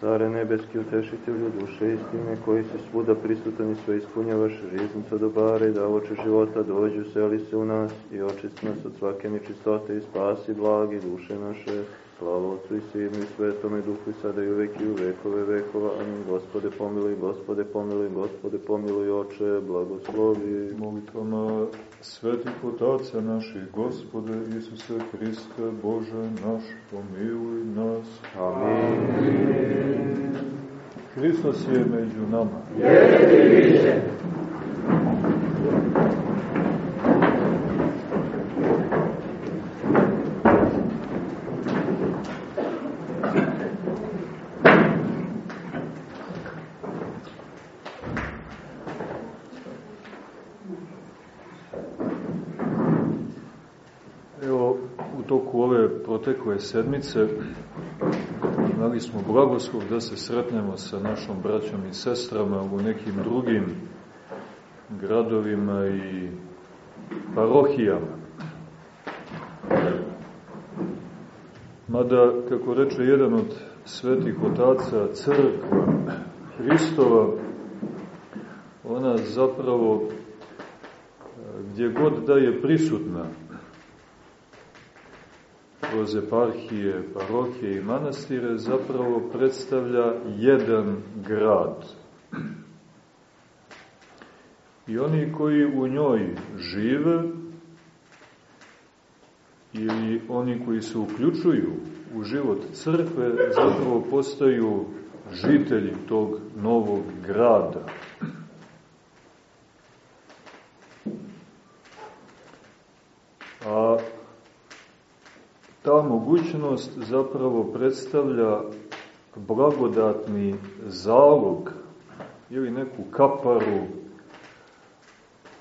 Care nebeski utešitelju duše istine, koji se svuda prisutan i sve ispunjavaš, riznica dobara i davoče života, dođu, seli se u nas i očisti nas od svake nečistote i spasi blagi duše naše. Slava Otcu i Sinu i Svetome Duhu i sada i uvek i u vekove vekova. Amin. Gospode pomiluj, Gospode pomiluj, Gospode pomiluj, Oče, blagoslovi. Molitvama svetih otaca naših, Gospode Isuse Hriste, Bože naš, pomiluj nas. Amin. Hristos je među nama. Jeste protekle sedmice imali smo blagoslov da se sretnemo sa našom braćom i sestrama u nekim drugim gradovima i parohijama. Mada, kako reče jedan od svetih otaca crkva Hristova, ona zapravo gdje god da je prisutna, kroz eparhije, parohije i manastire zapravo predstavlja jedan grad. I oni koji u njoj žive ili oni koji se uključuju u život crkve zapravo postaju žitelji tog novog grada. A ta mogućnost zapravo predstavlja blagodatni zalog ili neku kaparu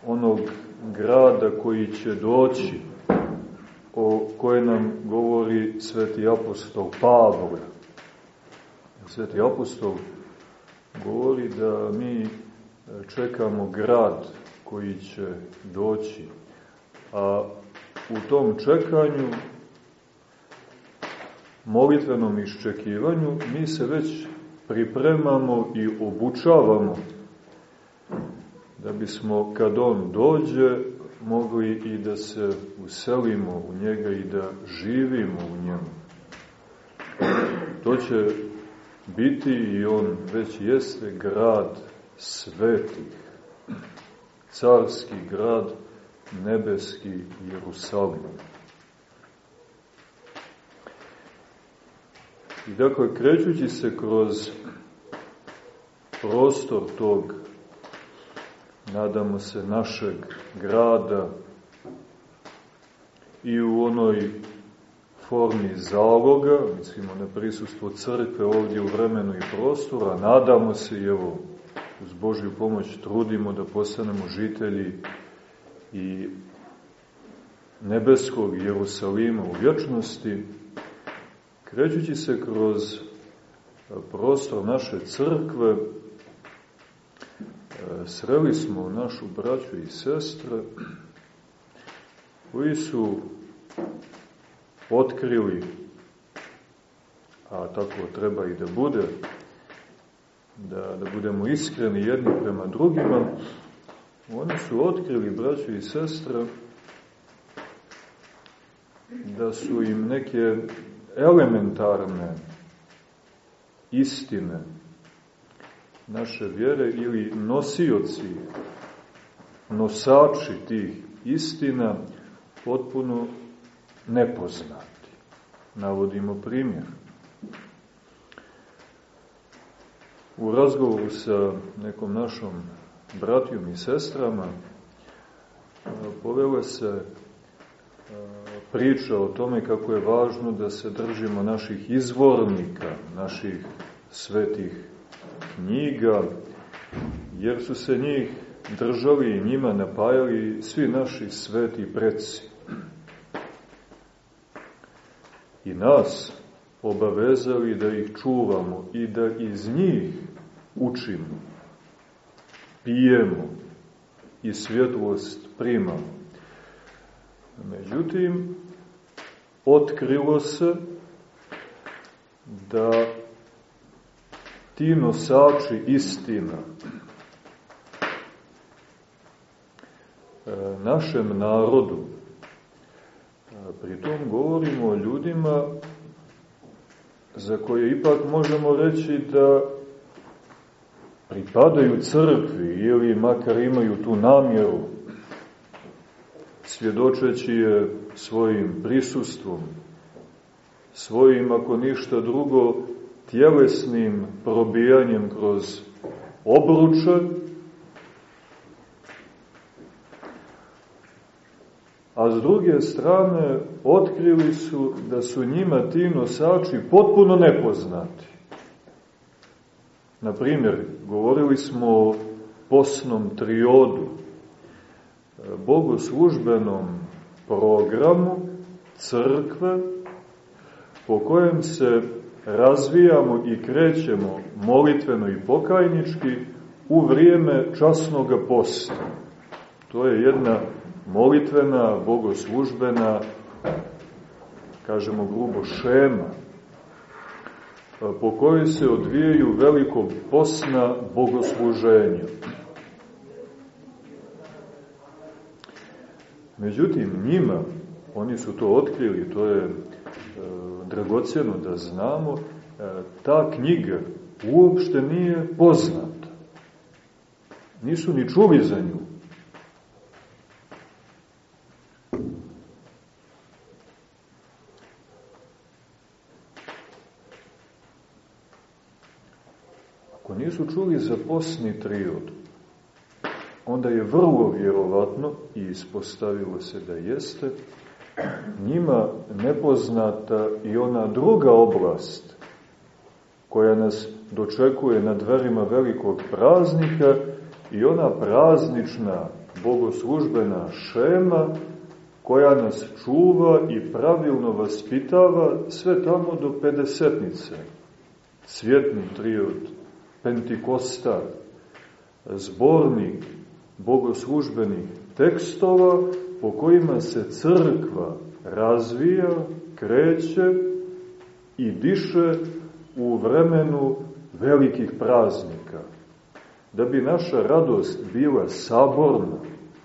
onog grada koji će doći, o koje nam govori sveti apostol Pavle. Sveti apostol govori da mi čekamo grad koji će doći, a u tom čekanju molitvenom iščekivanju mi se već pripremamo i obučavamo da bismo kad on dođe mogli i da se uselimo u njega i da živimo u njemu. To će biti i on već jeste grad svetih, carski grad, nebeski Jerusalim. I dakle, krećući se kroz prostor tog, nadamo se, našeg grada i u onoj formi zaloga, mislimo na prisustvo crkve ovdje u vremenu i prostora, nadamo se i evo, uz Božju pomoć trudimo da postanemo žitelji i nebeskog Jerusalima u vječnosti, Krećući se kroz prostor naše crkve, sreli smo našu braću i sestre koji su otkrili, a tako treba i da bude, da, da budemo iskreni jedni prema drugima, oni su otkrili, braću i sestre, da su im neke elementarne istine naše vjere ili nosioci, nosači tih istina potpuno nepoznati. Navodimo primjer. U razgovoru sa nekom našom bratijom i sestrama povele se priča o tome kako je važno da se držimo naših izvornika, naših svetih knjiga, jer su se njih držali i njima napajali svi naši sveti preci. I nas obavezali da ih čuvamo i da iz njih učimo, pijemo i svjetlost primamo. Međutim, otkrilo se da ti nosači istina. E, našem narodu, pritom govorimo o ljudima za koje ipak možemo reći da pripadaju crkvi ili makar imaju tu namjeru, svjedočeći je svojim prisustvom, svojim, ako ništa drugo, tjelesnim probijanjem kroz obruče, a s druge strane otkrili su da su njima ti nosači potpuno nepoznati. Na primjer, govorili smo o posnom triodu, bogoslužbenom programu crkve po kojem se razvijamo i krećemo molitveno i pokajnički u vrijeme časnog posta. To je jedna molitvena, bogoslužbena, kažemo grubo, šema, po kojoj se odvijaju veliko posna bogosluženja. Međutim, njima, oni su to otkrili, to je e, dragocjeno da znamo, e, ta knjiga uopšte nije poznata. Nisu ni čuli za nju. Ako nisu čuli za posni triod, onda je vrlo vjerovatno, i ispostavilo se da jeste, njima nepoznata i ona druga oblast koja nas dočekuje na dverima velikog praznika i ona praznična bogoslužbena šema koja nas čuva i pravilno vaspitava sve tamo do pedesetnice. Svjetni triod, Pentikosta, zbornik bogoslužbenih tekstova po kojima se crkva razvija, kreće i diše u vremenu velikih praznika. Da bi naša radost bila saborna,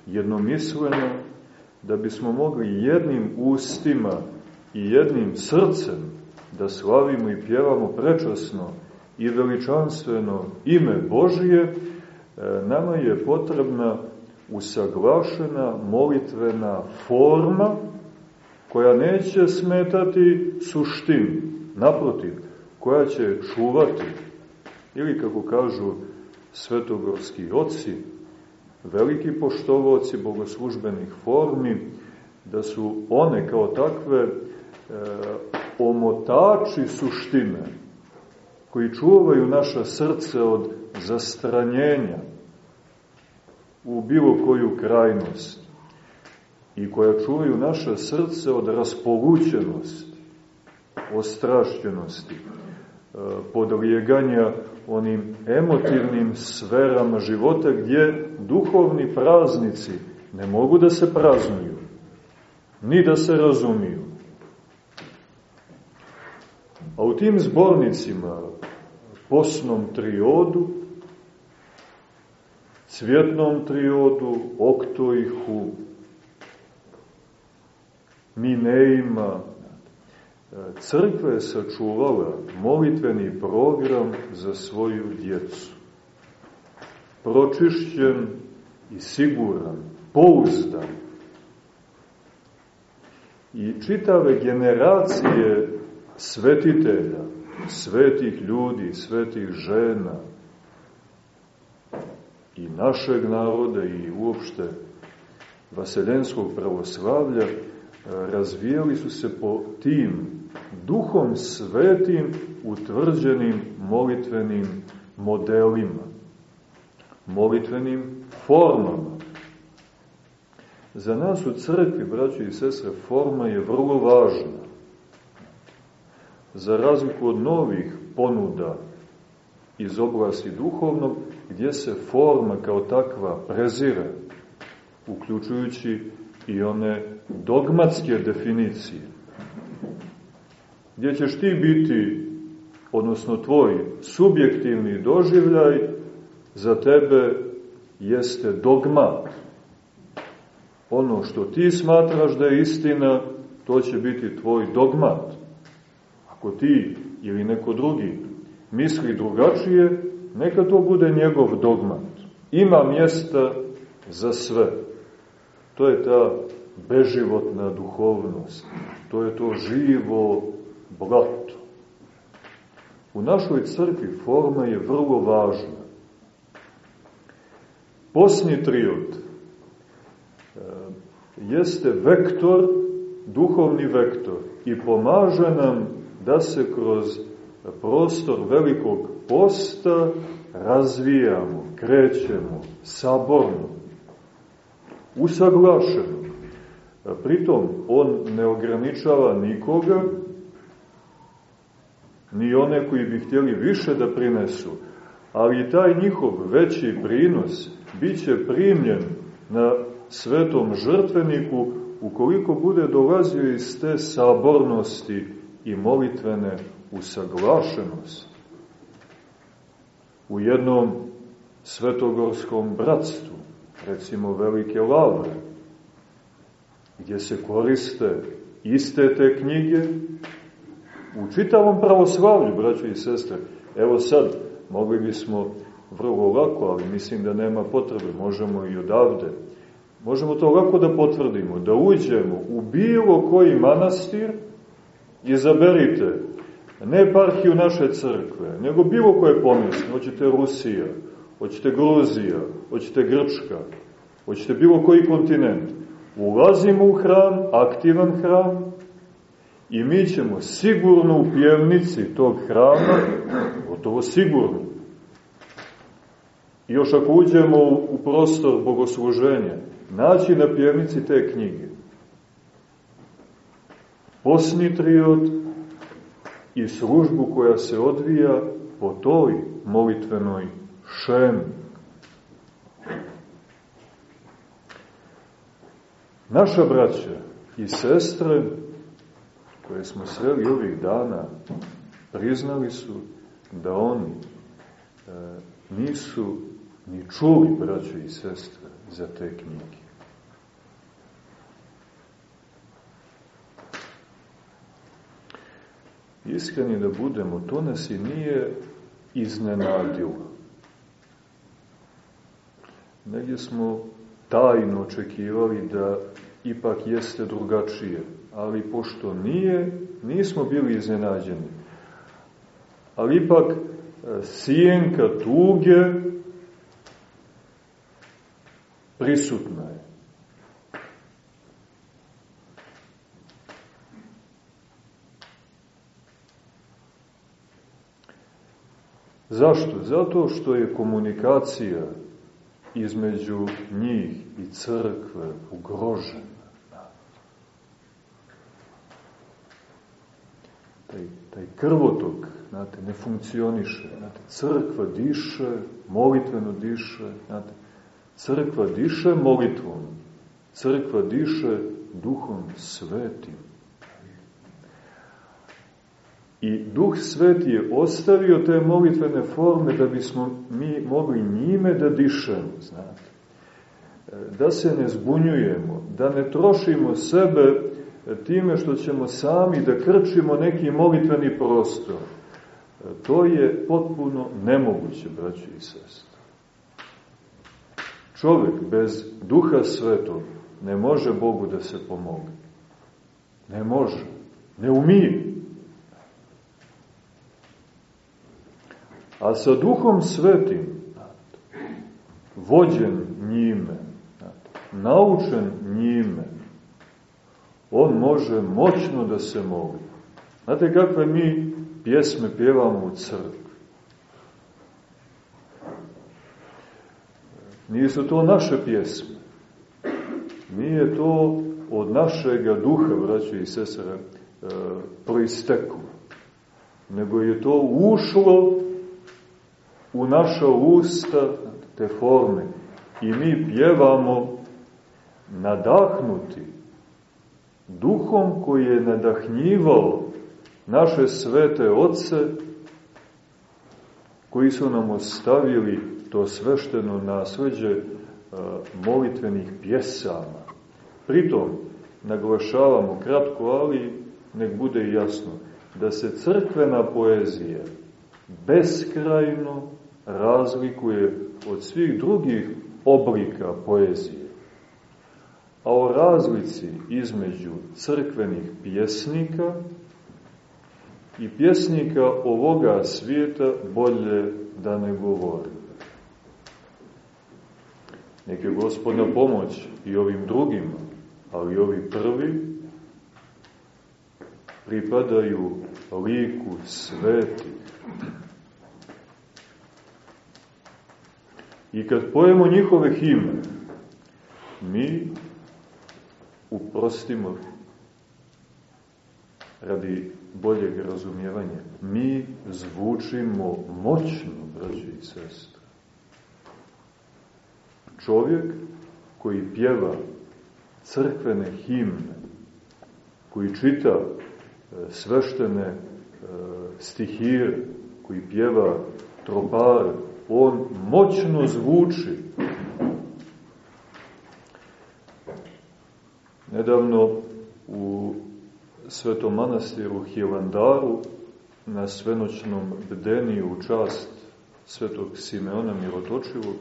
jednomislena, da bismo mogli jednim ustima i jednim srcem da slavimo i pjevamo prečasno i veličanstveno ime Božije, nama je potrebna usaglašena molitvena forma koja neće smetati suštini, naprotiv, koja će čuvati, ili kako kažu svetogorski oci, veliki poštovoci bogoslužbenih formi, da su one kao takve e, omotači suštine, koji čuvaju naša srce od zastranjenja u bilo koju krajnost i koja čuvaju naša srce od raspolućenosti, ostrašćenosti, e, podlijeganja onim emotivnim sferama života gdje duhovni praznici ne mogu da se praznuju, ni da se razumiju. A u tim zbornicima, posnom triodu, cvjetnom triodu, oktojhu, minejima, crkva je sačuvala molitveni program za svoju djecu. Pročišćen i siguran, pouzdan. I čitave generacije svetitelja, svetih ljudi, svetih žena i našeg naroda i uopšte vaseljenskog pravoslavlja razvijali su se po tim duhom svetim utvrđenim molitvenim modelima, molitvenim formama. Za nas u crkvi, braći i sestre, forma je vrlo važna. Za razliku od novih ponuda iz oblasti duhovnog, gdje se forma kao takva prezire, uključujući i one dogmatske definicije. Gdje ćeš ti biti odnosno tvoj subjektivni doživljaj za tebe jeste dogmat. Ono što ti smatraš da je istina, to će biti tvoj dogmat. Ako ti ili neko drugi misli drugačije, neka to bude njegov dogmat. Ima mjesta za sve. To je ta beživotna duhovnost. To je to živo blato. U našoj crkvi forma je vrlo važna. Posni triod e, jeste vektor, duhovni vektor i pomaže nam da se kroz prostor velikog posta razvijamo, krećemo, saborno, usaglašeno. Pritom, on ne ograničava nikoga, ni one koji bi htjeli više da prinesu, ali taj njihov veći prinos bit će primljen na svetom žrtveniku ukoliko bude dolazio iz te sabornosti i molitvene usaglašenosti. U jednom svetogorskom bratstvu, recimo Velike Lavre, gdje se koriste iste te knjige, u čitavom pravoslavlju, braćo i sestre, evo sad, mogli bismo vrlo lako, ali mislim da nema potrebe, možemo i odavde, možemo to lako da potvrdimo, da uđemo u bilo koji manastir, izaberite ne eparhiju naše crkve, nego bilo koje pomjesno, hoćete Rusija, hoćete Gruzija, hoćete Grčka, hoćete bilo koji kontinent, ulazimo u hram, aktivan hram, i mi ćemo sigurno u pjevnici tog hrama, gotovo sigurno, i još ako uđemo u prostor bogosluženja, naći na pjevnici te knjige. Posni triod i službu koja se odvija po toj molitvenoj šemi. Naša braća i sestre koje smo sreli ovih dana priznali su da oni e, nisu ni čuli, braćo i sestre, za te knjige. Iskreni da budemo, to nas i nije iznenadilo. Negdje smo tajno očekivali da ipak jeste drugačije, ali pošto nije, nismo bili iznenađeni. Ali ipak e, sijenka tuge prisutna je. Zašto? Zato što je komunikacija između njih i crkve ugrožena. Taj, taj krvotok, znate, ne funkcioniše. Znate, crkva diše, molitveno diše, znate, crkva diše molitvom, crkva diše duhom svetim. I Duh Sveti je ostavio te molitvene forme da bismo mi mogli njime da dišemo, znate. Da se ne zbunjujemo, da ne trošimo sebe time što ćemo sami da krčimo neki molitveni prostor. To je potpuno nemoguće, braći i sestri. Čovjek bez duha svetog ne može Bogu da se pomogne. Ne može. Ne umije. A sa duhom svetim, vođen njime, naučen njime, on može moćno da se moli. Znate kakve mi pjesme pjevamo u crkvi? Nisu to naše pjesme. Nije to od našega duha, braće i sesare, e, proisteklo. Nego je to ušlo u naša usta te forme. I mi pjevamo nadahnuti duhom koji je nadahnjivao naše svete oce koji su nam ostavili to svešteno nasleđe molitvenih pjesama. Pritom, naglašavamo kratko, ali nek bude jasno, da se crkvena poezija beskrajno razlikuje od svih drugih oblika poezije. A o razlici između crkvenih pjesnika i pjesnika ovoga svijeta bolje da ne govori. Nek gospodna pomoć i ovim drugima, ali ovi prvi pripadaju liku svetih. I kad pojemo njihove himne, mi uprostimo radi boljeg razumijevanja. Mi zvučimo moćno, braći i sestre. Čovjek koji pjeva crkvene himne, koji čita e, sveštene e, stihire, koji pjeva tropare, on moćno zvuči. Nedavno u Svetom manastiru Hilandaru na svenoćnom bdeniju u čast svetog Simeona Mirotočivog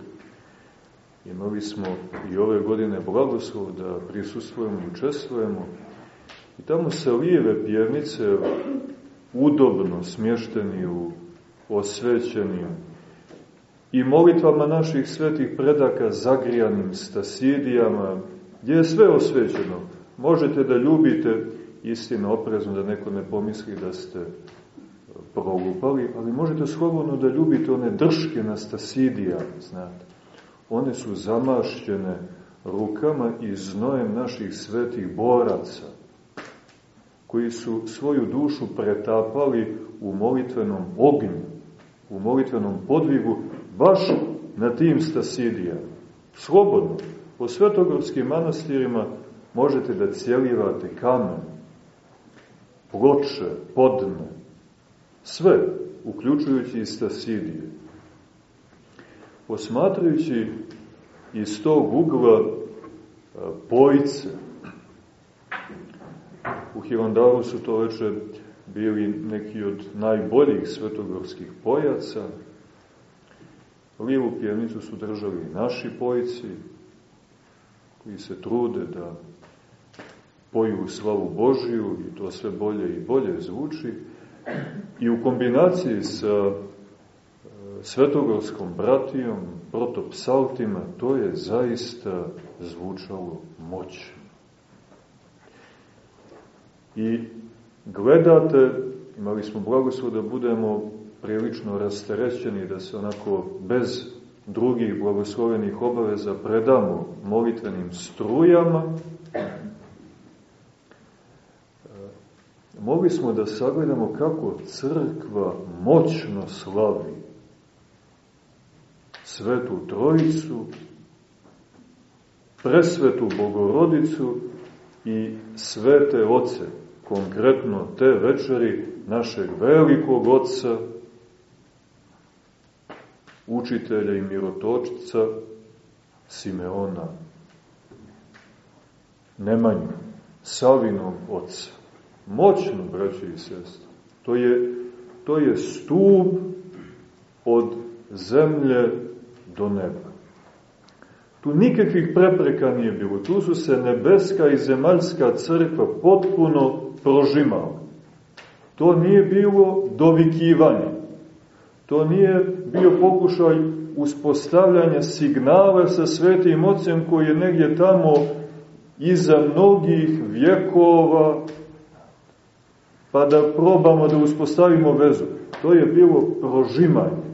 imali smo i ove godine blagoslov da prisustvujemo i učestvujemo i tamo se lijeve pjevnice udobno smješteni u osvećenim i molitvama naših svetih predaka zagrijanim stasidijama, gdje je sve osvećeno. Možete da ljubite istina oprezno da neko ne pomisli da ste prolupali, ali možete slobodno da ljubite one drške na stasidija, znate. One su zamašćene rukama i znojem naših svetih boraca, koji su svoju dušu pretapali u molitvenom ognju, u molitvenom podvigu, baš na tim stasidijama. Slobodno, po svetogorskim manastirima možete da cijelivate kamen, ploče, podne, sve, uključujući i stasidije. Posmatrajući iz tog ugla pojce, u Hilandaru su to veče bili neki od najboljih svetogorskih pojaca, lijevu pjevnicu su držali naši pojci, koji se trude da poju slavu Božiju i to sve bolje i bolje zvuči. I u kombinaciji sa e, svetogorskom bratijom, protopsaltima, to je zaista zvučalo moćno. I gledate, imali smo blagoslov da budemo prilično rasterećeni, da se onako bez drugih blagoslovenih obaveza predamo molitvenim strujama, mogli smo da sagledamo kako crkva moćno slavi svetu trojicu, presvetu bogorodicu i svete oce, konkretno te večeri našeg velikog oca, učitelja i mirotočca Simeona Nemanju, Savinog oca. Moćno, braći i sestri. To je, to je stup od zemlje do neba. Tu nikakvih prepreka nije bilo. Tu su se nebeska i zemaljska crkva potpuno prožimala. To nije bilo dovikivanje. To nije bio pokušaj uspostavljanja signala sa svetim ocem koji je negdje tamo iza mnogih vjekova, pa da probamo da uspostavimo vezu. To je bilo prožimanje.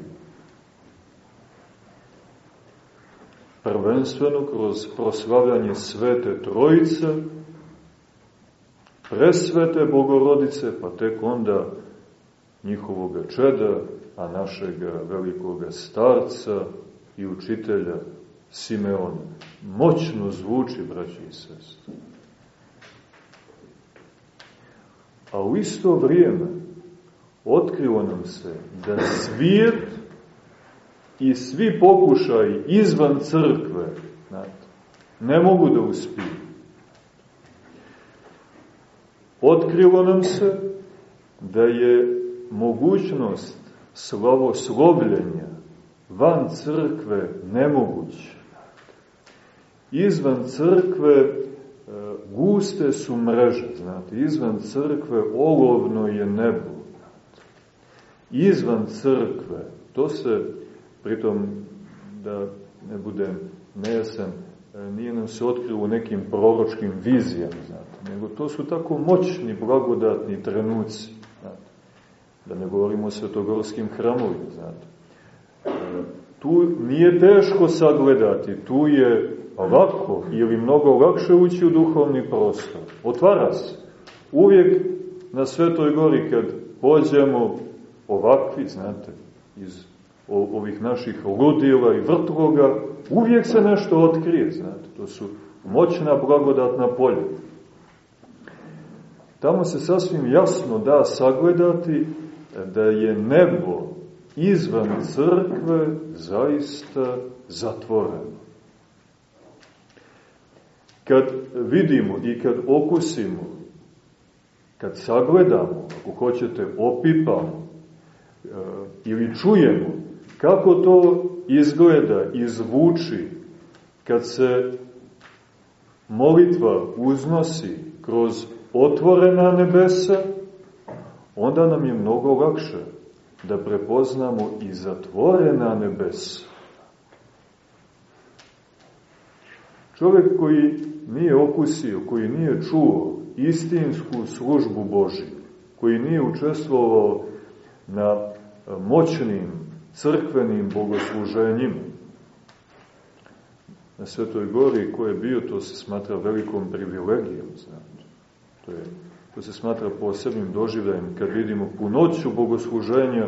Prvenstveno kroz proslavljanje svete trojice, presvete bogorodice, pa tek onda njihovoga čeda, a našeg velikog starca i učitelja Simeona. Moćno zvuči, braći i sestri. A u isto vrijeme otkrilo nam se da svijet i svi pokušaj izvan crkve znate, ne mogu da uspiju. Otkrilo nam se da je mogućnost slavoslovljenja van crkve nemoguće. Izvan crkve e, guste su mreže, znate, izvan crkve olovno je nebo. Izvan crkve, to se, pritom, da ne budem nejasan, e, nije nam se otkrilo nekim proročkim vizijama, znate, nego to su tako moćni, blagodatni trenuci. Da ne govorimo o svetogorskim hramovima, znate. E, tu nije teško sagledati, tu je lako ili mnogo lakše ući u duhovni prostor. Otvara se. Uvijek na Svetoj gori kad pođemo ovakvi, znate, iz ovih naših ludila i vrtloga, uvijek se nešto otkrije, znate, to su moćna blagodatna polja. Tamo se sasvim jasno da sagledati da je nebo izvan crkve zaista zatvoreno. Kad vidimo i kad okusimo, kad sagledamo, ako hoćete, opipamo e, ili čujemo kako to izgleda i zvuči kad se molitva uznosi kroz otvorena nebesa, onda nam je mnogo lakše da prepoznamo i zatvorena nebesa. Čovjek koji nije okusio, koji nije čuo istinsku službu Božiju, koji nije učestvovao na moćnim crkvenim bogosluženjima, na Svetoj gori ko je bio, to se smatra velikom privilegijom, znači. To, je, to se smatra posebnim doživljajem kad vidimo punoću bogosluženja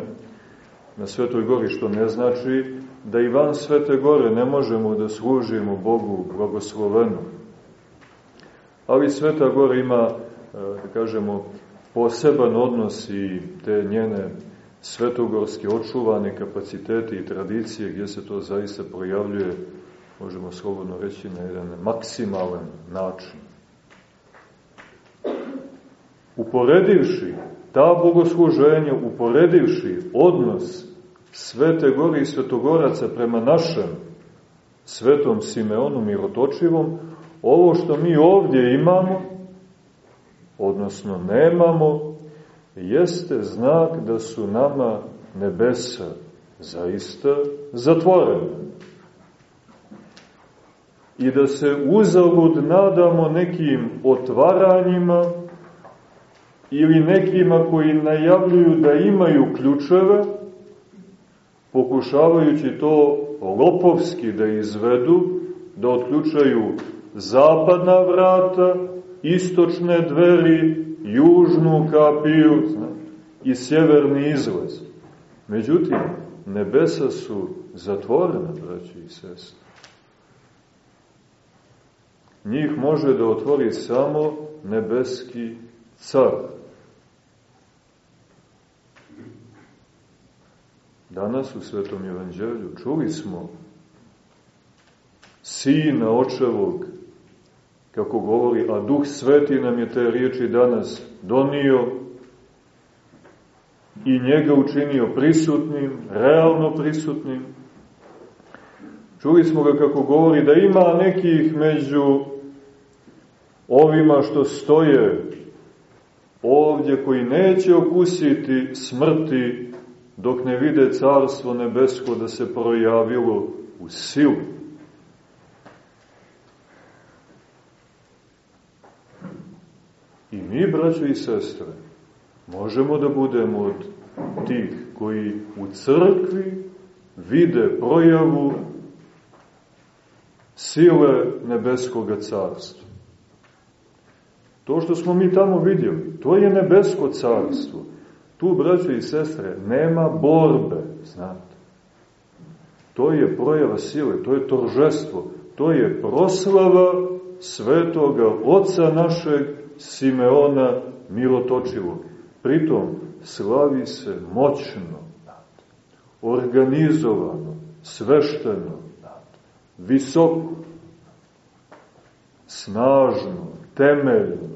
na Svetoj gori, što ne znači da i van Svete gore ne možemo da služimo Bogu blagosloveno. Ali Sveta gora ima, e, da kažemo, poseban odnos i te njene svetogorske očuvane kapacitete i tradicije gdje se to zaista projavljuje, možemo slobodno reći, na jedan maksimalan način. Uporedivši ta bogosluženja, uporedivši odnos Svete Gori i Svetogoraca prema našem svetom Simeonu Mirotočivom, ovo što mi ovdje imamo, odnosno nemamo, jeste znak da su nama nebesa zaista zatvorene. I da se uzalud nadamo nekim otvaranjima ili nekima koji najavljuju da imaju ključeve, pokušavajući to lopovski da izvedu, da otključaju zapadna vrata, istočne dveri, južnu kapiju i sjeverni izlaz. Međutim, nebesa su zatvorena, braći i sestre. Njih može da otvori samo nebeski car. Danas u Svetom Evanđelju čuli smo Sina očevog, kako govori, a Duh Sveti nam je te riječi danas donio i njega učinio prisutnim, realno prisutnim. Čuli smo ga kako govori da ima nekih među ovima što stoje ovdje koji neće okusiti smrti dok ne vide carstvo nebesko da se projavilo u silu. I mi, braćo i sestre, možemo da budemo od tih koji u crkvi vide projavu sile nebeskoga carstva. To što smo mi tamo vidjeli, to je nebesko carstvo. Tu, braćo i sestre, nema borbe, znate. To je projava sile, to je toržestvo, to je proslava svetoga oca našeg Simeona Mirotočivog. Pritom slavi se moćno, organizovano, svešteno, visoko, snažno, temeljno.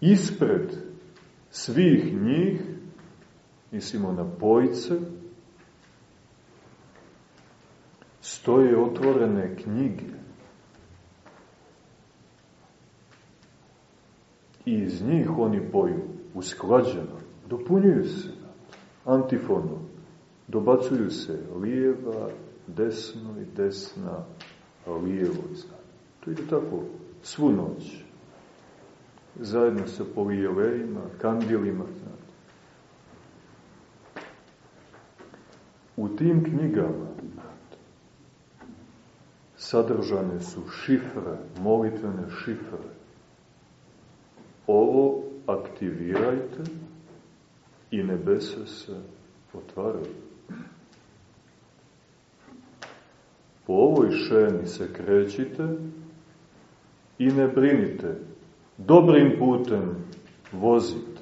Ispred svih njih, mislimo na pojce, stoje otvorene knjige. I iz njih oni poju usklađeno, dopunjuju se antifonom, dobacuju se lijeva, desno i desna, lijevo. To ide tako svu noć. Zajedno sa polijelejima, kandilima. Znate. U tim knjigama sadržane su šifre, molitvene šifre. Ovo aktivirajte i nebesa se otvaraju. Po ovoj šemi se krećite i ne brinite, dobrim putem vozite,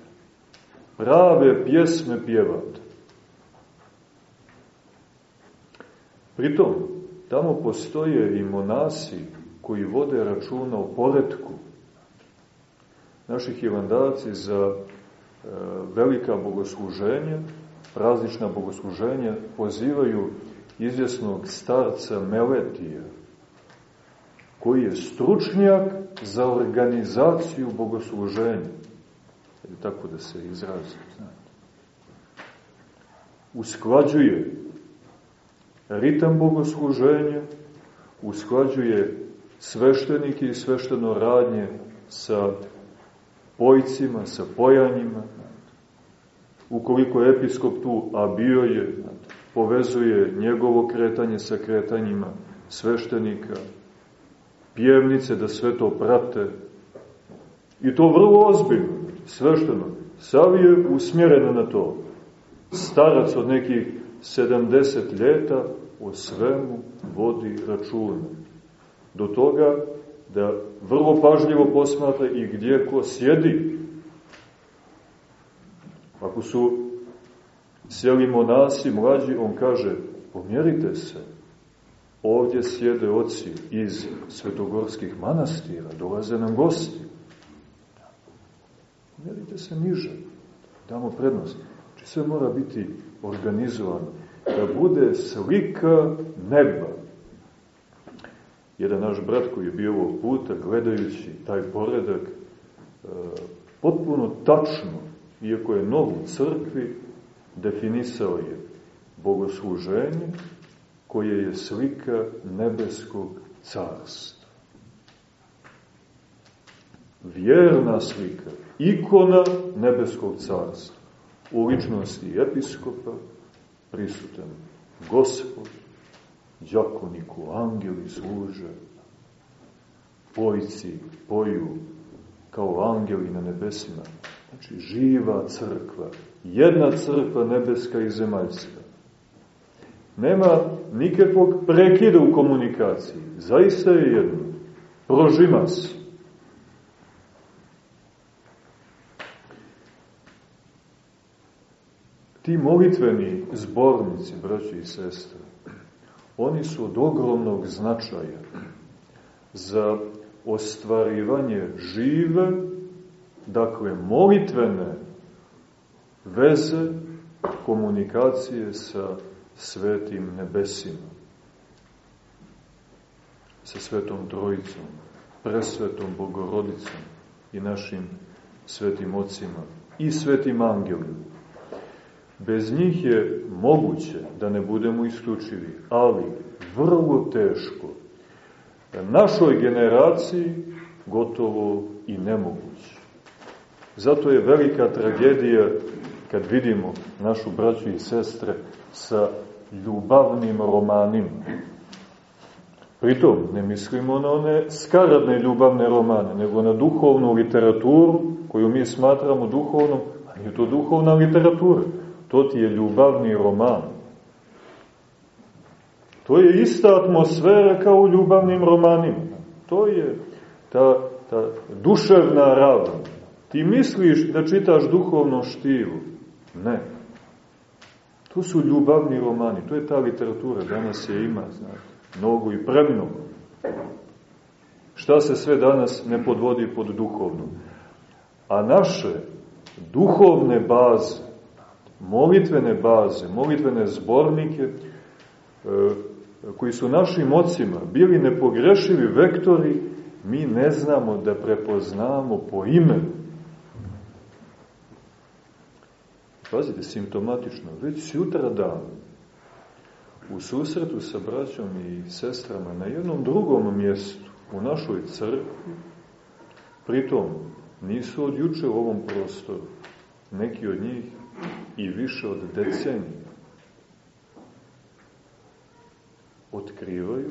prave pjesme pjevate. Pritom, tamo postoje i monasi koji vode računa o poredku. Naših evandaci za E, velika bogosluženja, različna bogosluženja pozivaju izvjesnog starca Meletija, koji je stručnjak za organizaciju bogosluženja. Ili tako da se izrazi, znate. Usklađuje ritam bogosluženja, usklađuje sveštenike i svešteno radnje sa pojcima, sa pojanjima. Ukoliko je episkop tu, a bio je, povezuje njegovo kretanje sa kretanjima sveštenika, pjevnice da sve to prate. I to vrlo ozbiljno, svešteno. Sav je usmjereno na to. Starac od nekih 70 ljeta o svemu vodi računa. Do toga da vrlo pažljivo posmatra i gdje ko sjedi. Ako su sjeli monasi mlađi, on kaže, pomjerite se, ovdje sjede oci iz svetogorskih manastira, dolaze nam gosti. Pomjerite se niže, damo prednost. Znači sve mora biti organizovano, da bude slika neba, jedan naš brat koji je bio ovog puta, gledajući taj poredak, e, potpuno tačno, iako je nov u crkvi, definisao je bogosluženje koje je slika nebeskog carstva. Vjerna slika, ikona nebeskog carstva, u ličnosti episkopa, prisutan gospod, džakoniku, angeli služe, pojci poju kao angeli na nebesima. Znači, živa crkva, jedna crkva nebeska i zemaljska. Nema nikakvog prekida u komunikaciji. Zaista je jedno. Prožima se. Ti molitveni zbornici, braći i sestre, Oni su od ogromnog značaja za ostvarivanje žive, dakle molitvene veze, komunikacije sa svetim nebesima, sa svetom trojicom, presvetom bogorodicom i našim svetim ocima i svetim angelima. Bez njih je moguće da ne budemo isključivi, ali vrlo teško. Našoj generaciji gotovo i nemoguće. Zato je velika tragedija kad vidimo našu braću i sestre sa ljubavnim romanima. Pritom ne mislimo na one skaradne ljubavne romane, nego na duhovnu literaturu koju mi smatramo duhovnom, a nije to duhovna literatura. To ti je ljubavni roman. To je ista atmosfera kao u ljubavnim romanima. To je ta, ta duševna ravna. Ti misliš da čitaš duhovno štivo. Ne. To su ljubavni romani, to je ta literatura, danas je ima, znate, mnogo i premnogo. Šta se sve danas ne podvodi pod duhovno? A naše duhovne baze, molitvene baze, molitvene zbornike, e, koji su našim ocima bili nepogrešivi vektori, mi ne znamo da prepoznamo po imenu. Pazite, simptomatično, već sutra dan, u susretu sa braćom i sestrama na jednom drugom mjestu, u našoj crkvi, pritom nisu od juče u ovom prostoru, neki od njih i više od decenija, otkrivaju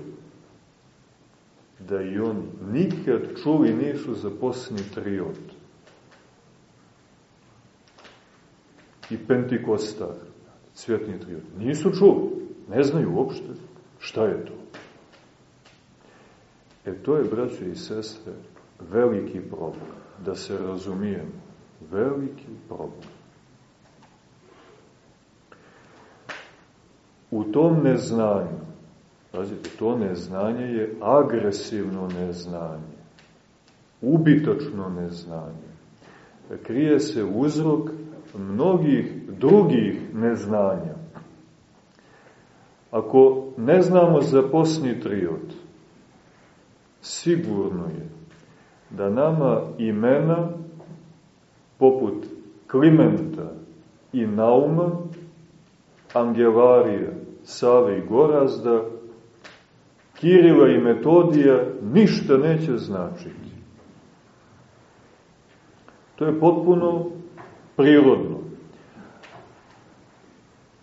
da i oni nikad čuli nisu za posni triot i pentikostar, cvjetni triot. Nisu čuli, ne znaju uopšte šta je to. E to je, braćo i sestre, veliki problem, da se razumijemo, veliki problem. U tom neznanju, pazite, to neznanje je agresivno neznanje, ubitačno neznanje. Krije se uzrok mnogih drugih neznanja. Ako ne znamo za posni triot, sigurno je da nama imena poput Klimenta i Nauma, Angelarija, Save i Gorazda, Kirila i Metodija ništa neće značiti. To je potpuno prirodno.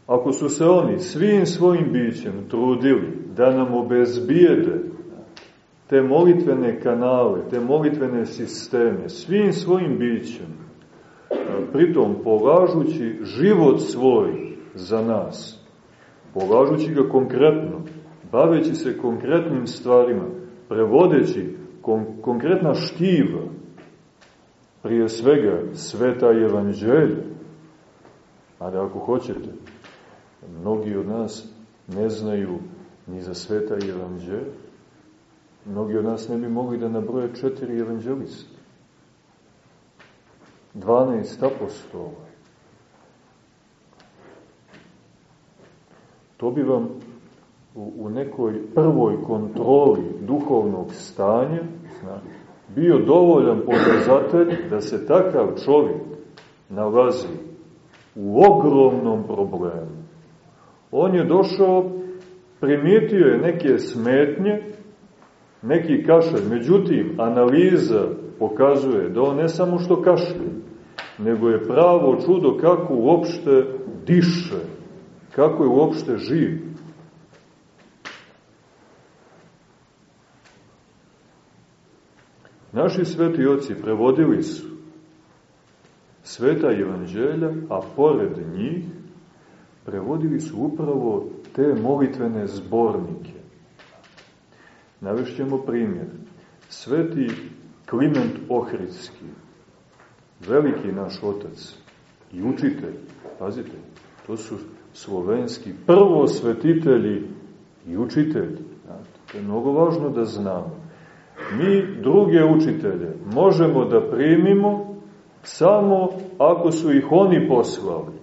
Ako su se oni svim svojim bićem trudili da nam obezbijede te molitvene kanale, te molitvene sisteme, svim svojim bićem, pritom polažući život svoj za nas, polažući ga konkretno, baveći se konkretnim stvarima, prevodeći kon konkretna štiva, prije svega sveta evanđelja, a da ako hoćete, mnogi od nas ne znaju ni za sveta evanđelja, Mnogi od nas ne bi mogli da nabroje četiri evanđelista. 12 apostola. To bi vam u, u nekoj prvoj kontroli duhovnog stanja znači, bio dovoljan pokazatelj da se takav čovjek nalazi u ogromnom problemu. On je došao, primijetio je neke smetnje, neki kašalj. Međutim, analiza pokazuje da on ne samo što kašlje, nego je pravo čudo kako uopšte diše, kako je uopšte živ. Naši sveti oci prevodili su sveta evanđelja, a pored njih prevodili su upravo te molitvene zbornike. Navešćemo primjer. Sveti Kliment Ohridski, veliki naš otac i učitelj, pazite, to su slovenski prvo svetitelji i učitelji. To je mnogo važno da znamo. Mi druge učitelje možemo da primimo samo ako su ih oni poslali.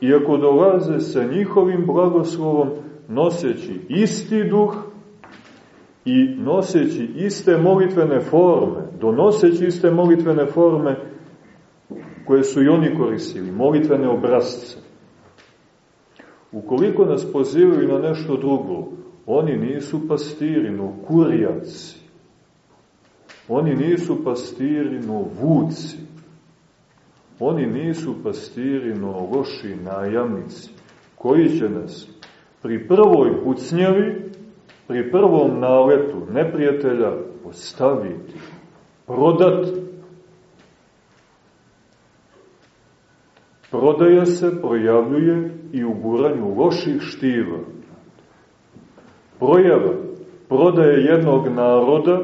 I ako dolaze sa njihovim blagoslovom noseći isti duh, i noseći iste molitvene forme, donoseći iste molitvene forme koje su i oni koristili, molitvene obrazce. Ukoliko nas pozivaju na nešto drugo, oni nisu pastiri, no kurjaci. Oni nisu pastiri, no vuci. Oni nisu pastiri, no loši najamnici, koji će nas pri prvoj pucnjavi pri prvom naletu neprijatelja ostaviti, prodati. Prodaja se projavljuje i u guranju loših štiva. Projava prodaje jednog naroda,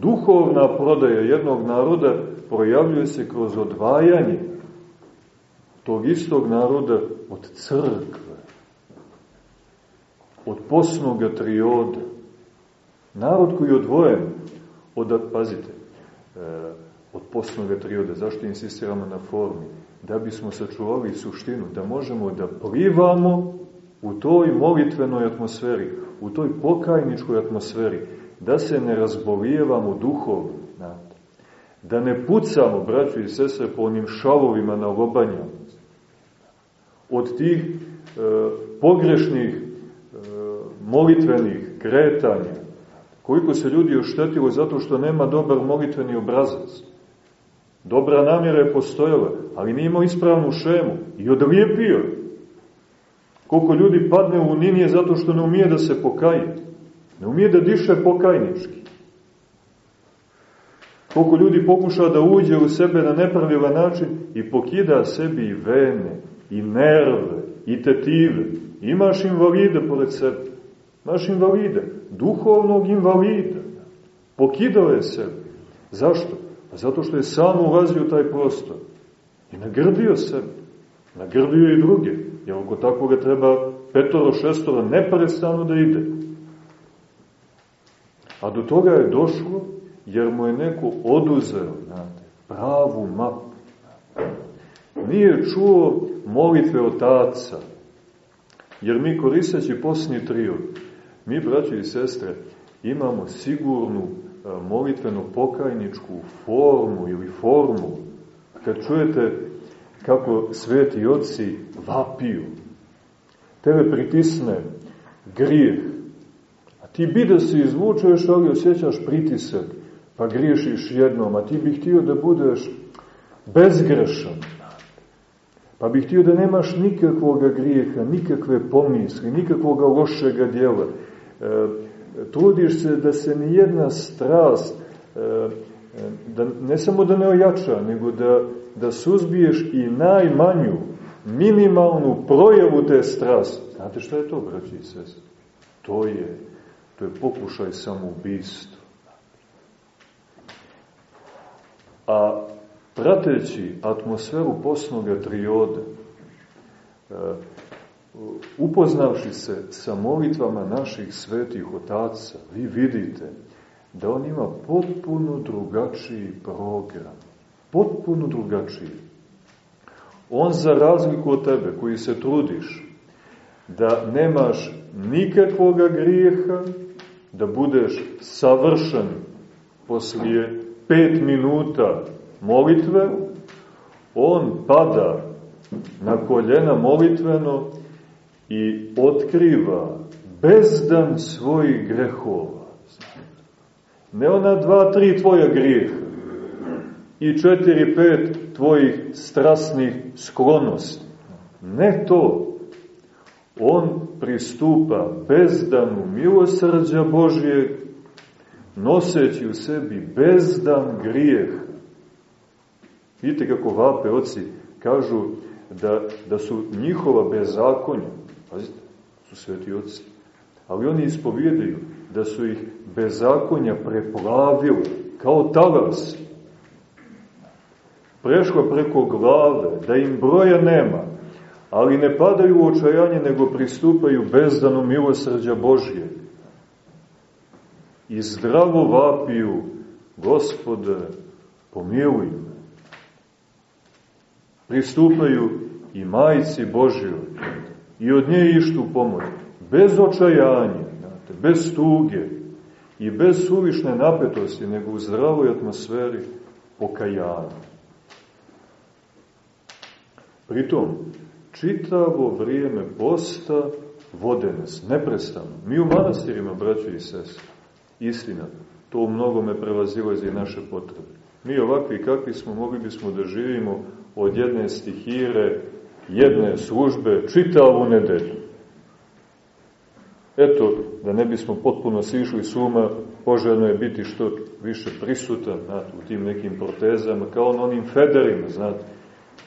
duhovna prodaja jednog naroda projavljuje se kroz odvajanje. tog istog naroda od crkve, od posnoga trioda. Narod koji je odvojen od, pazite, e, od posnoga trioda, zašto insistiramo na formi? Da bismo sačuvali suštinu, da možemo da plivamo u toj molitvenoj atmosferi, u toj pokajničkoj atmosferi, da se ne razbolijevamo duhovno, znate. da ne pucamo, braćo i sestre, po onim šalovima na lobanja, od tih e, pogrešnih e, molitvenih kretanja, koliko se ljudi oštetilo zato što nema dobar molitveni obrazac. Dobra namjera je postojala, ali nije imao ispravnu šemu i odlijepio. Koliko ljudi padne u ninije zato što ne umije da se pokaje. Ne umije da diše pokajnički. Koliko ljudi pokuša da uđe u sebe na nepravilan način i pokida sebi i vene, i nerve, i tetive. Imaš invalide pored sebe. Imaš invalide, duhovnog invalida. Pokidao je sebe. Zašto? Pa zato što je sam ulazio taj prostor. I nagrdio sebe. Nagrdio i druge. Jer oko takvoga treba petoro, šestoro neprestano da ide. A do toga je došlo jer mu je neko oduzeo znate, pravu mapu. Nije čuo molitve otaca. Jer mi koristeći posni trio, mi, braći i sestre, imamo sigurnu e, molitveno pokajničku formu ili formu. Kad čujete kako sveti oci vapiju, tebe pritisne grijeh, a ti bi da se izvučeš, ali osjećaš pritisak, pa griješiš jednom, a ti bi htio da budeš bezgrešan, pa bih htio da nemaš nikakvog grijeha, nikakve pomisli, nikakvog lošega djela. E, trudiš se da se ni jedna strast, e, da, ne samo da ne ojača, nego da, da suzbiješ i najmanju, minimalnu projavu te strasti. Znate šta je to, braći i sest? To je, to je pokušaj samoubistva. A prateći atmosferu posnoga trioda, e, upoznavši se sa molitvama naših svetih otaca, vi vidite da on ima potpuno drugačiji program. Potpuno drugačiji. On za razliku od tebe koji se trudiš da nemaš nikakvoga grijeha, da budeš savršen poslije pet minuta molitve, on pada na koljena molitveno i otkriva bezdan svojih grehova. Ne ona dva, tri tvoja grijeha i četiri, pet tvojih strasnih sklonosti. Ne to. On pristupa bezdanu milosrđa Božijeg, noseći u sebi bezdan grijeh Vidite kako vape oci kažu da, da su njihova bezakonja, pazite, su sveti oci, ali oni ispovjedaju da su ih bezakonja preplavili kao talas, prešla preko glave, da im broja nema, ali ne padaju u očajanje, nego pristupaju bezdano milosrđa Božje. I zdravo vapiju, gospode, pomiluj me pristupaju i majici Božjoj i od nje ištu pomoć, bez očajanja, znate, bez tuge i bez suvišne napetosti, nego u zdravoj atmosferi pokajanja. Pritom, čitavo vrijeme posta vode nas, neprestano. Mi u manastirima, braćo i sestre, istina, to u mnogome prevazilazi naše potrebe. Mi ovakvi kakvi smo, mogli bismo da živimo od jedne stihire, jedne službe, čitavu nedelju. Eto, da ne bismo potpuno sišli suma, poželjno je biti što više prisutan znate, u tim nekim protezama, kao na onim federima, znate,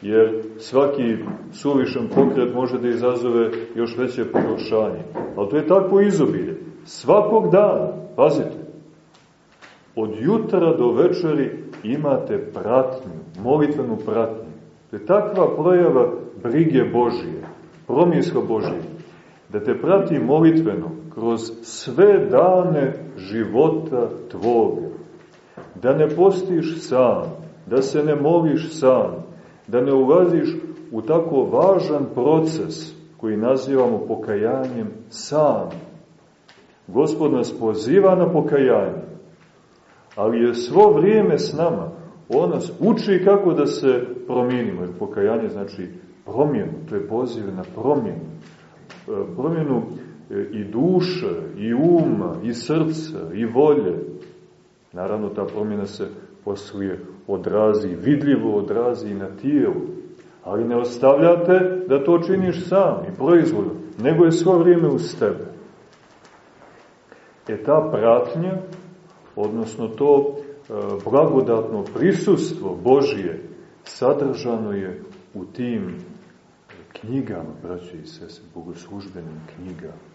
jer svaki suvišan pokret može da izazove još veće pogoršanje. Ali to je takvo izobilje. Svakog dana, pazite, od jutra do večeri imate pratnju, molitvenu pratnju To je takva projava brige Božije, promisla Božije, da te prati molitveno kroz sve dane života tvoga. Da ne postiš sam, da se ne moliš sam, da ne ulaziš u tako važan proces koji nazivamo pokajanjem sam. Gospod nas poziva na pokajanje, ali je svo vrijeme s nama. On nas uči kako da se promijenimo, jer pokajanje znači promjenu, to je poziv na promjenu. E, promjenu e, i duše, i uma, i srca, i volje. Naravno, ta promjena se poslije odrazi, vidljivo odrazi na tijelu. Ali ne ostavljate da to činiš sam i proizvodu, nego je svo vrijeme uz tebe. E ta pratnja, odnosno to e, blagodatno prisustvo Božije, sadržano je u tim knjigama, braći i sese, bogoslužbenim knjigama.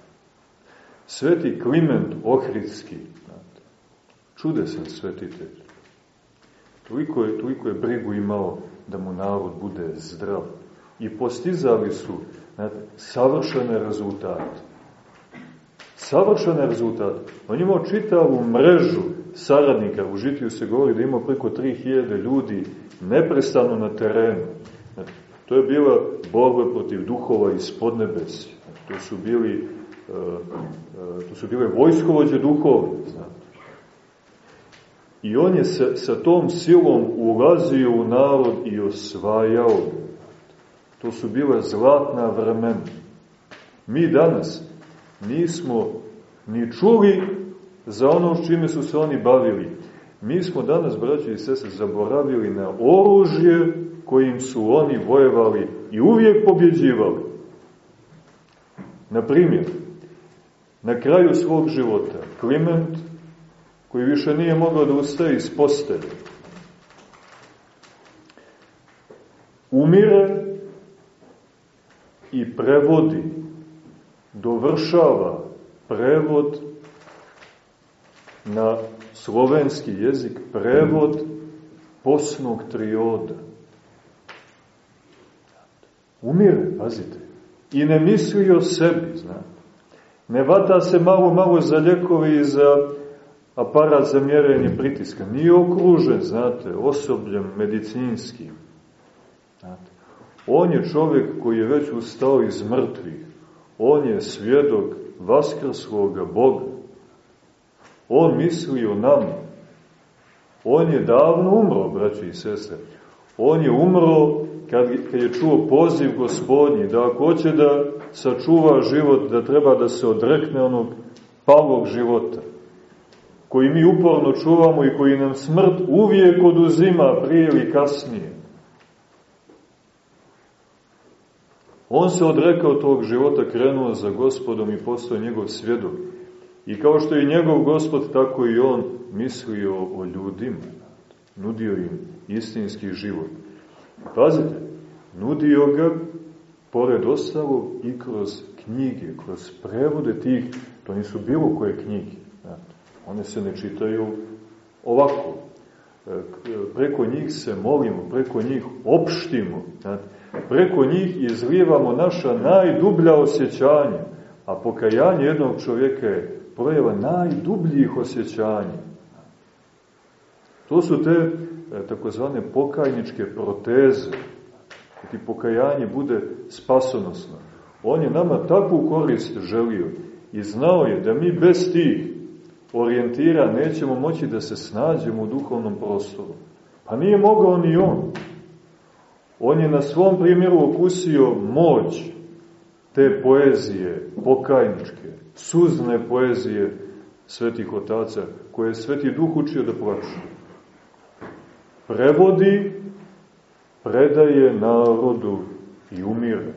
Sveti Kliment Ohridski, čudesan svetitelj, toliko je, toliko je brigu imao da mu narod bude zdrav. I postizali su znate, savršene rezultate. Savršene rezultate. On imao čitavu mrežu saradnika. U žitiju se govori da imao preko 3000 ljudi neprestano na terenu. Znate, to je bila borba protiv duhova iz podnebesi. To su bili uh, uh, to su bile vojskovođe znate. I on je sa, sa tom silom ulazio u narod i osvajao To su bile zlatna vremena. Mi danas nismo ni čuli za ono s čime su se oni bavili. Mi smo danas, braći i sese, zaboravili na oružje kojim su oni vojevali i uvijek pobjeđivali. Na primjer, na kraju svog života Kliment koji više nije mogao da ustaje iz postelje. Umire i prevodi, dovršava prevod na slovenski jezik, prevod posnog trioda. Umire, pazite. I ne misli o sebi, znate. Ne vata se malo, malo za ljekove i za aparat za mjerenje pritiska. Nije okružen, znate, osobljem medicinskim. Znate. On je čovjek koji je već ustao iz mrtvih. On je svjedok vaskrsloga Boga. On misli o nama. On je davno umro, braći i sestre. On je umro kad, kad je čuo poziv gospodnji, da ako hoće da sačuva život, da treba da se odrekne onog palog života koji mi uporno čuvamo i koji nam smrt uvijek oduzima prije ili kasnije. On se odrekao tog života, krenuo za gospodom i postao njegov svjedok. I kao što je njegov gospod, tako i on mislio o ljudima. Nudio im istinski život. Pazite, nudio ga, pored ostalog, i kroz knjige, kroz prevode tih, to nisu bilo koje knjige. Znate. One se ne čitaju ovako. E, preko njih se molimo, preko njih opštimo, preko njih izlivamo naša najdublja osjećanja, a pokajanje jednog čovjeka je projeva najdubljih osjećanja. To su te e, takozvane pokajničke proteze, da ti pokajanje bude spasonosno. On je nama takvu korist želio i znao je da mi bez tih orijentira, nećemo moći da se snađemo u duhovnom prostoru. Pa nije mogao ni on. On je na svom primjeru okusio moć te poezije, pokajničke, suzne poezije svetih otaca, koje je sveti duh učio da plaču. Prevodi, predaje narodu i umire.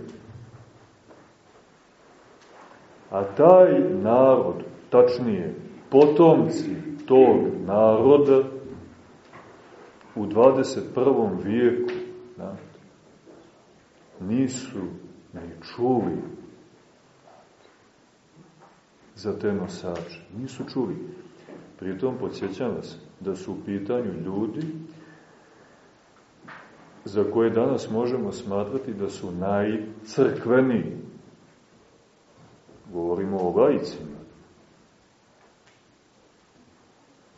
A taj narod, tačnije, potomci tog naroda u 21. vijeku znate, nisu ni čuli za te nosače. Nisu čuli. Pritom podsjećam vas da su u pitanju ljudi za koje danas možemo smatrati da su najcrkveniji. Govorimo o lajicima.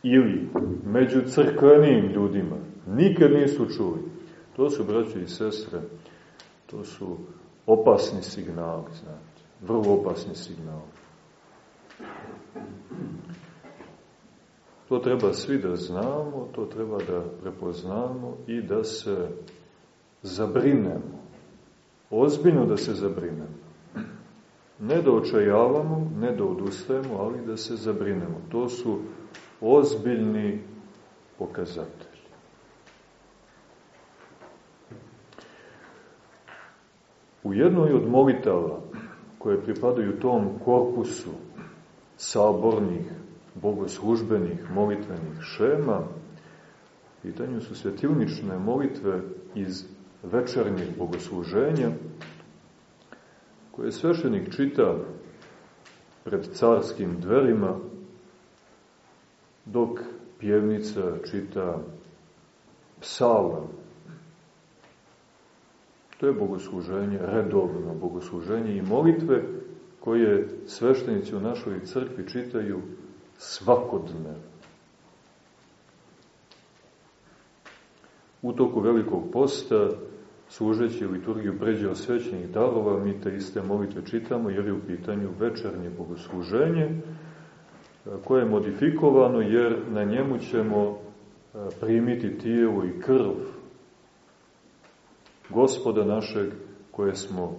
Ili među crkvenim ljudima. Nikad nisu čuli. To su, braće i sestre, to su opasni signali, znate. Vrlo opasni signali. To treba svi da znamo, to treba da prepoznamo i da se zabrinemo. Ozbiljno da se zabrinemo. Ne da očajavamo, ne da odustajemo, ali da se zabrinemo. To su ozbiljni pokazatelji. U jednoj od molitava koje pripadaju tom korpusu sabornih, bogoslužbenih, molitvenih šema, pitanju su svetilnične molitve iz večernjeg bogosluženja, koje svešenik čita pred carskim dverima, dok pjevnica čita psalam. To je bogosluženje, redovno bogosluženje i molitve koje sveštenici u našoj crkvi čitaju svakodnevno. U toku velikog posta, služeći liturgiju pređe osvećenih darova, mi te iste molitve čitamo jer je u pitanju večernje bogosluženje, koje je modifikovano jer na njemu ćemo primiti tijelo i krv gospoda našeg koje smo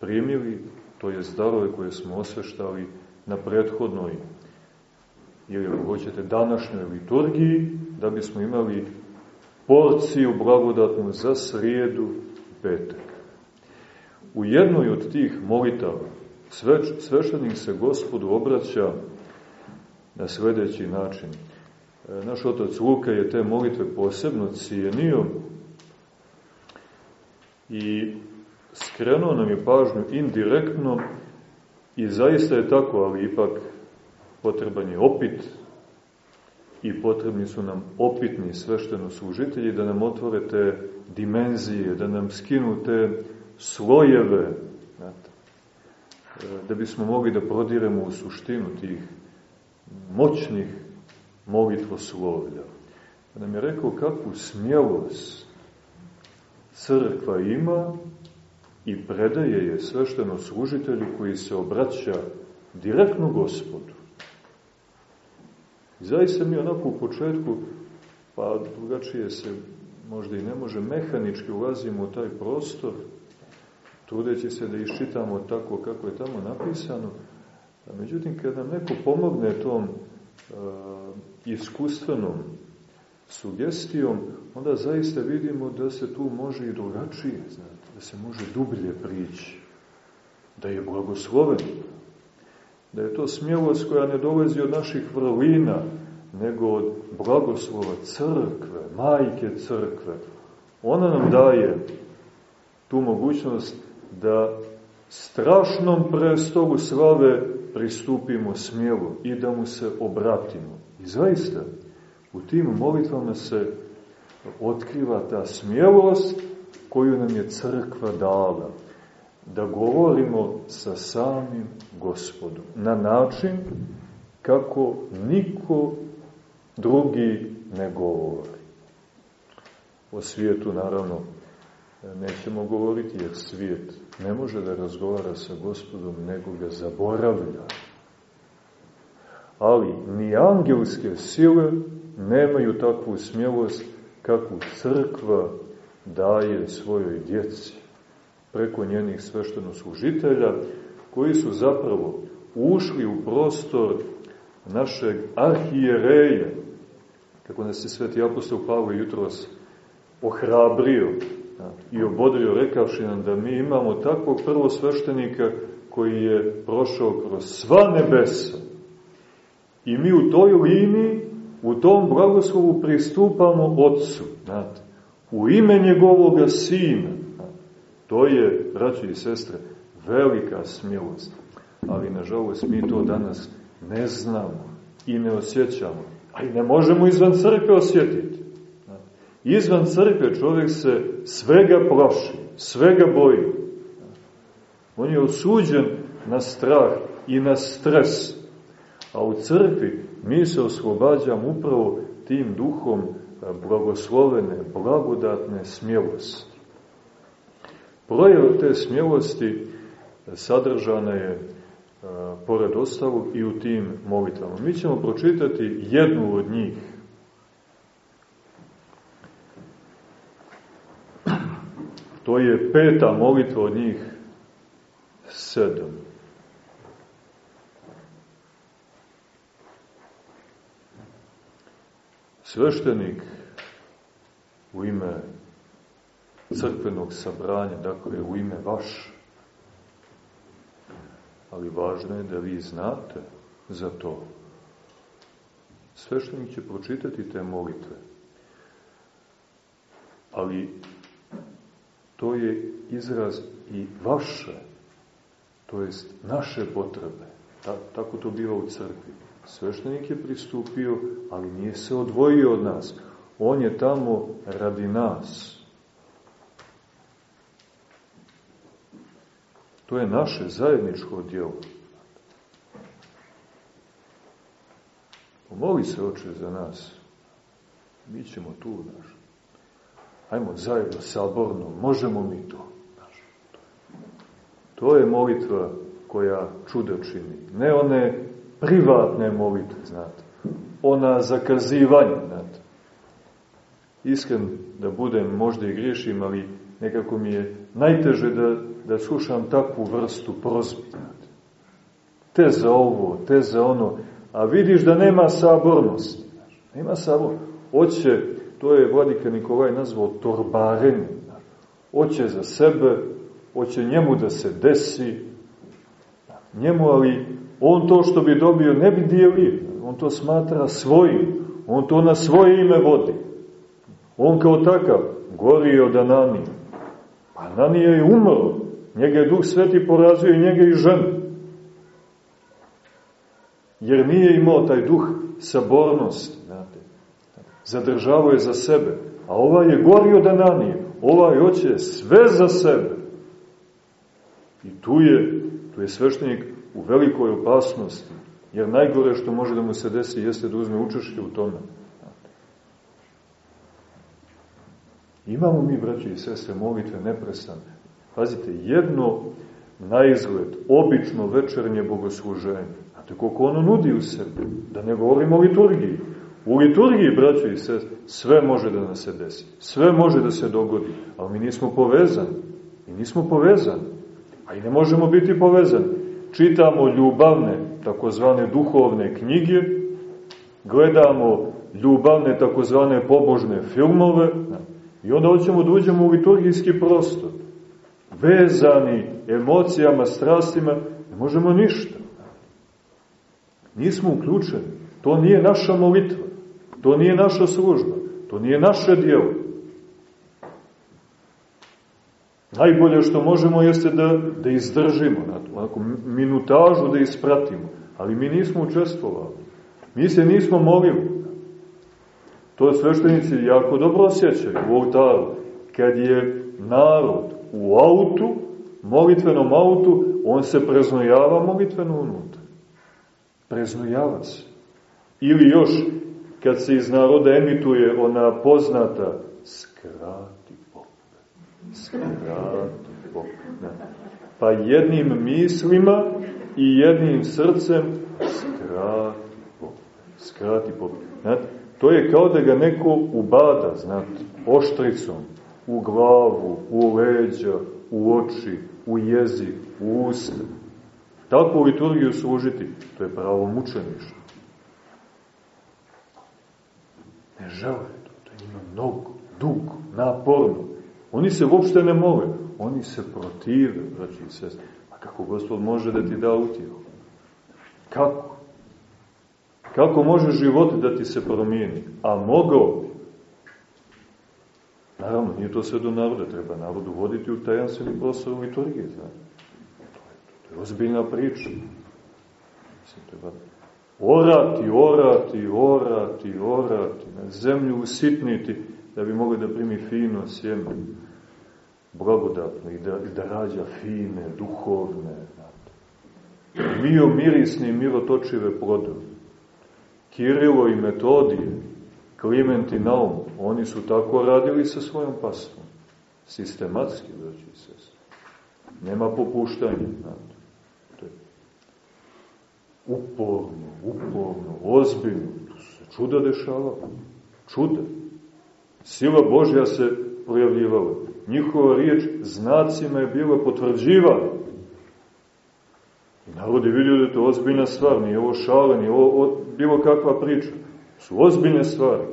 primili, to je darove koje smo osveštali na prethodnoj ili ako hoćete današnjoj liturgiji, da bismo imali porciju blagodatnu za srijedu petak. U jednoj od tih molitava sve, sveštenik se gospodu obraća na sledeći način. E, naš otac Luka je te molitve posebno cijenio i skrenuo nam je pažnju indirektno i zaista je tako, ali ipak potreban je opit i potrebni su nam opitni svešteno-služitelji da nam otvore te dimenzije, da nam skinu te slojeve, znate, da bismo mogli da prodiremo u suštinu tih moćnih molitvoslovlja. Da nam je rekao kakvu smjelost crkva ima i predaje je svešteno služitelju koji se obraća direktno gospodu. I zaista mi onako u početku, pa drugačije se možda i ne može, mehanički ulazimo u taj prostor, trudeći se da iščitamo tako kako je tamo napisano, a međutim kad nam neko pomogne tom uh, iskustvenom sugestijom, onda zaista vidimo da se tu može i drugačije, znate, da se može dublje prići, da je blagosloven, da je to smjelost koja ne dolazi od naših vrlina, nego od blagoslova crkve, majke crkve. Ona nam daje tu mogućnost da strašnom prestolu slave pristupimo smjelo i da mu se obratimo. I zaista, u tim molitvama se otkriva ta smjelost koju nam je crkva dala da govorimo sa samim gospodom na način kako niko drugi ne govori. O svijetu, naravno, nećemo govoriti, jer svijet ne može da razgovara sa gospodom, nego ga zaboravlja. Ali ni angelske sile nemaju takvu smjelost kakvu crkva daje svojoj djeci preko njenih sveštenoslužitelja, koji su zapravo ušli u prostor našeg arhijereja, kako nas je sveti apostol Pavle jutros ohrabrio i obodrio rekavši nam da mi imamo takvog prvosveštenika koji je prošao kroz sva nebesa. I mi u toj liniji, u tom blagoslovu pristupamo Otcu, znate, u ime njegovoga Sina. To je, braći i sestre, velika smilost. Ali, nažalost, mi to danas ne znamo i ne osjećamo. A i ne možemo izvan crkve osjetiti. Izvan crkve čovjek se svega plaši, svega boji. On je osuđen na strah i na stres. A u crkvi mi se oslobađamo upravo tim duhom blagoslovene, blagodatne smjelosti. Projeva te smjelosti sadržana je pored ostalog i u tim molitvama. Mi ćemo pročitati jednu od njih. To je peta molitva od njih sedam. Sveštenik u ime crkvenog sabranja, dakle u ime vaše, ali važno je da vi znate za to. Sveštenik će pročitati te molitve, ali to je izraz i vaše, to jest naše potrebe. Ta, tako to biva u crkvi. Sveštenik je pristupio, ali nije se odvojio od nas. On je tamo radi nas. To je naše zajedničko djelo. Pomoli se, oče, za nas. Mi ćemo tu, znaš. Hajmo zajedno, saborno, možemo mi to. To je molitva koja čudo čini. Ne one privatne molitve, znate. Ona zakazivanja, znate. Iskren da budem, možda i griješim, ali nekako mi je najteže da, da slušam takvu vrstu prozbi. Te za ovo, te za ono, a vidiš da nema sabornosti. Nema sabor. Oće, to je vladika Nikolaj nazvao torbarenje. Oće za sebe, oće njemu da se desi, njemu, ali on to što bi dobio ne bi dijelio. On to smatra svojim. On to na svoje ime vodi. On kao takav gori od Ananije. Pa Ananija je umro. Njega je Duh Sveti porazio i njega i ženu. Jer nije imao taj duh sabornosti. Znate. Zadržavao je za sebe. A ovaj je gori od Ananije. Ovaj hoće sve za sebe. I tu je, tu je sveštenik u velikoj opasnosti. Jer najgore što može da mu se desi jeste da uzme učešće u tome. Imamo mi, braći i sestre, molitve neprestane. Pazite, jedno na izgled, obično večernje bogosluženje. Znate koliko ono nudi u sebi? Da ne govorimo o liturgiji. U liturgiji, braći i sestre, sve može da nas se desi. Sve može da se dogodi. Ali mi nismo povezani. Mi nismo povezani. A i ne možemo biti povezani. Čitamo ljubavne, takozvane duhovne knjige, gledamo ljubavne, takozvane pobožne filmove, I onda hoćemo da uđemo u liturgijski prostor. Vezani emocijama, strastima, ne možemo ništa. Nismo uključeni. To nije naša molitva. To nije naša služba. To nije naše dijelo. Najbolje što možemo jeste da, da izdržimo, onako, minutažu da ispratimo. Ali mi nismo učestvovali. Mi se nismo molili. To sveštenici jako dobro osjećaju u oltaru. Kad je narod u autu, molitvenom autu, on se preznojava molitveno unutra. Preznojava se. Ili još, kad se iz naroda emituje ona poznata skrati pop. Skrati pop. Pa jednim mislima i jednim srcem skrati pop. Skrati pop. Znate, To je kao da ga neko ubada, znate, oštricom, u glavu, u leđa, u oči, u jezik, u usta. Takvu liturgiju služiti, to je pravo mučeništvo. Ne žele to, to je njima mnogo, dugo, naporno. Oni se uopšte ne mole, oni se protive, braći i sestri. A kako Gospod može da ti da utjehu? Kako? Kako može život da ti se promijeni? A mogao bi. Naravno, nije to sve do naroda, treba narod uvoditi u tajanstveni prostor liturgije, znači. To je ozbiljna priča. Mislim, treba orati, orati, orati, orati, na zemlju usitniti, da bi mogli da primi fino sjeme, blagodatno i da, i da rađa fine, duhovne, mio mirisne i mirotočive plodove. Kirilo i Metodije, Kliment i Naum, oni su tako radili sa svojom pastvom. Sistematski, braći i. Nema popuštanja, znate. Uporno, uporno, ozbiljno. To se čuda dešava. Čuda. Sila Božja se projavljivala. Njihova riječ znacima je bila potvrđivana. I narod je vidio da je to ozbiljna stvar, nije ovo šale, nije ovo bilo kakva priča. Su ozbiljne stvari.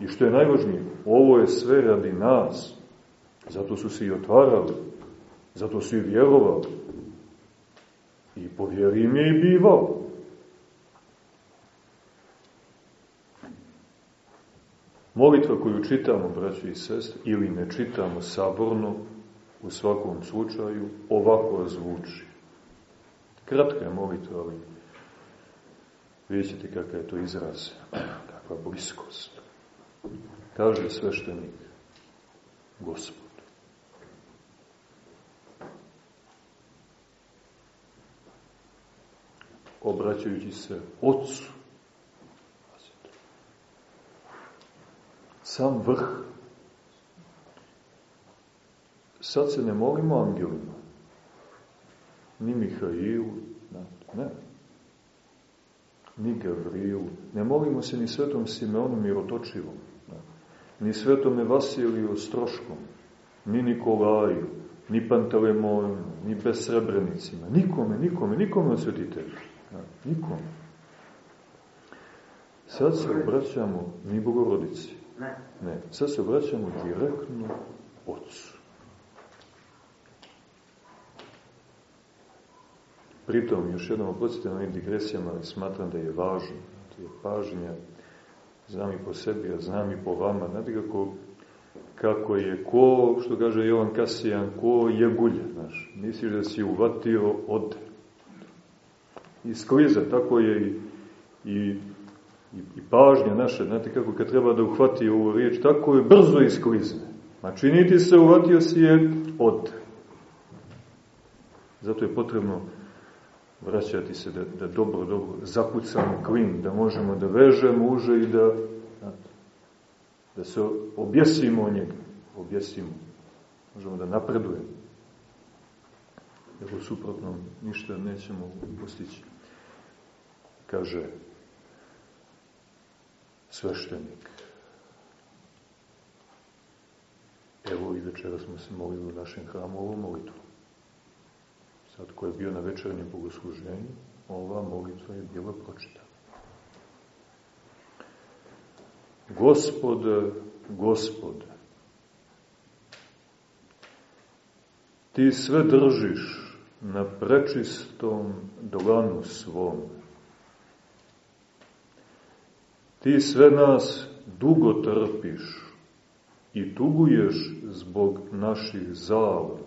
I što je najvažnije, ovo je sve radi nas. Zato su se i otvarali. Zato su i vjerovali. I po je i bivao. Molitva koju čitamo, braći i sest, ili ne čitamo saborno, u svakom slučaju, ovako zvuči. Kratka je molitva, ali vidjet ćete kakav je to izraz, kakva bliskost. Kaže sveštenik, Gospod. Obraćajući se Otcu, sam vrh. Sad se ne molimo angelima, ni Mihailu, ne, ni Gavrilu, ne molimo se ni svetom Simeonu Mirotočivom, ni svetome Vasiliju Ostroškom, ni Nikolaju, ni Pantelemonu, ni Besrebrenicima, nikome, nikome, nikome od svetitelja, nikome. Sad se obraćamo ni Bogorodici, ne, sad se obraćamo direktno Otcu. Pritom, još jednom opocitam ovim digresijama, ali smatram da je važno, to je pažnja, znam i po sebi, a znam i po vama, znate kako, kako je ko, što kaže Jovan Kasijan, ko je gulja, znaš, misliš da si uvatio od i skliza, tako je i, i, i, i pažnja naša, znate kako kad treba da uhvati ovu riječ, tako je brzo isklizne. Ma čini ti se, uvatio si je od. Zato je potrebno vraćati se, da, da dobro, dobro zakucamo klin, da možemo da vežemo uže i da, da se objesimo o njega, objesimo, možemo da napredujemo. Jer u suprotnom ništa nećemo postići. Kaže sveštenik. Evo i večera smo se molili u našem hramu ovu molitvu sad ko je bio na večernjem bogosluženju, ova molitva je bila pročitana. Gospode, gospode, ti sve držiš na prečistom dlanu svom. Ti sve nas dugo trpiš i tuguješ zbog naših zala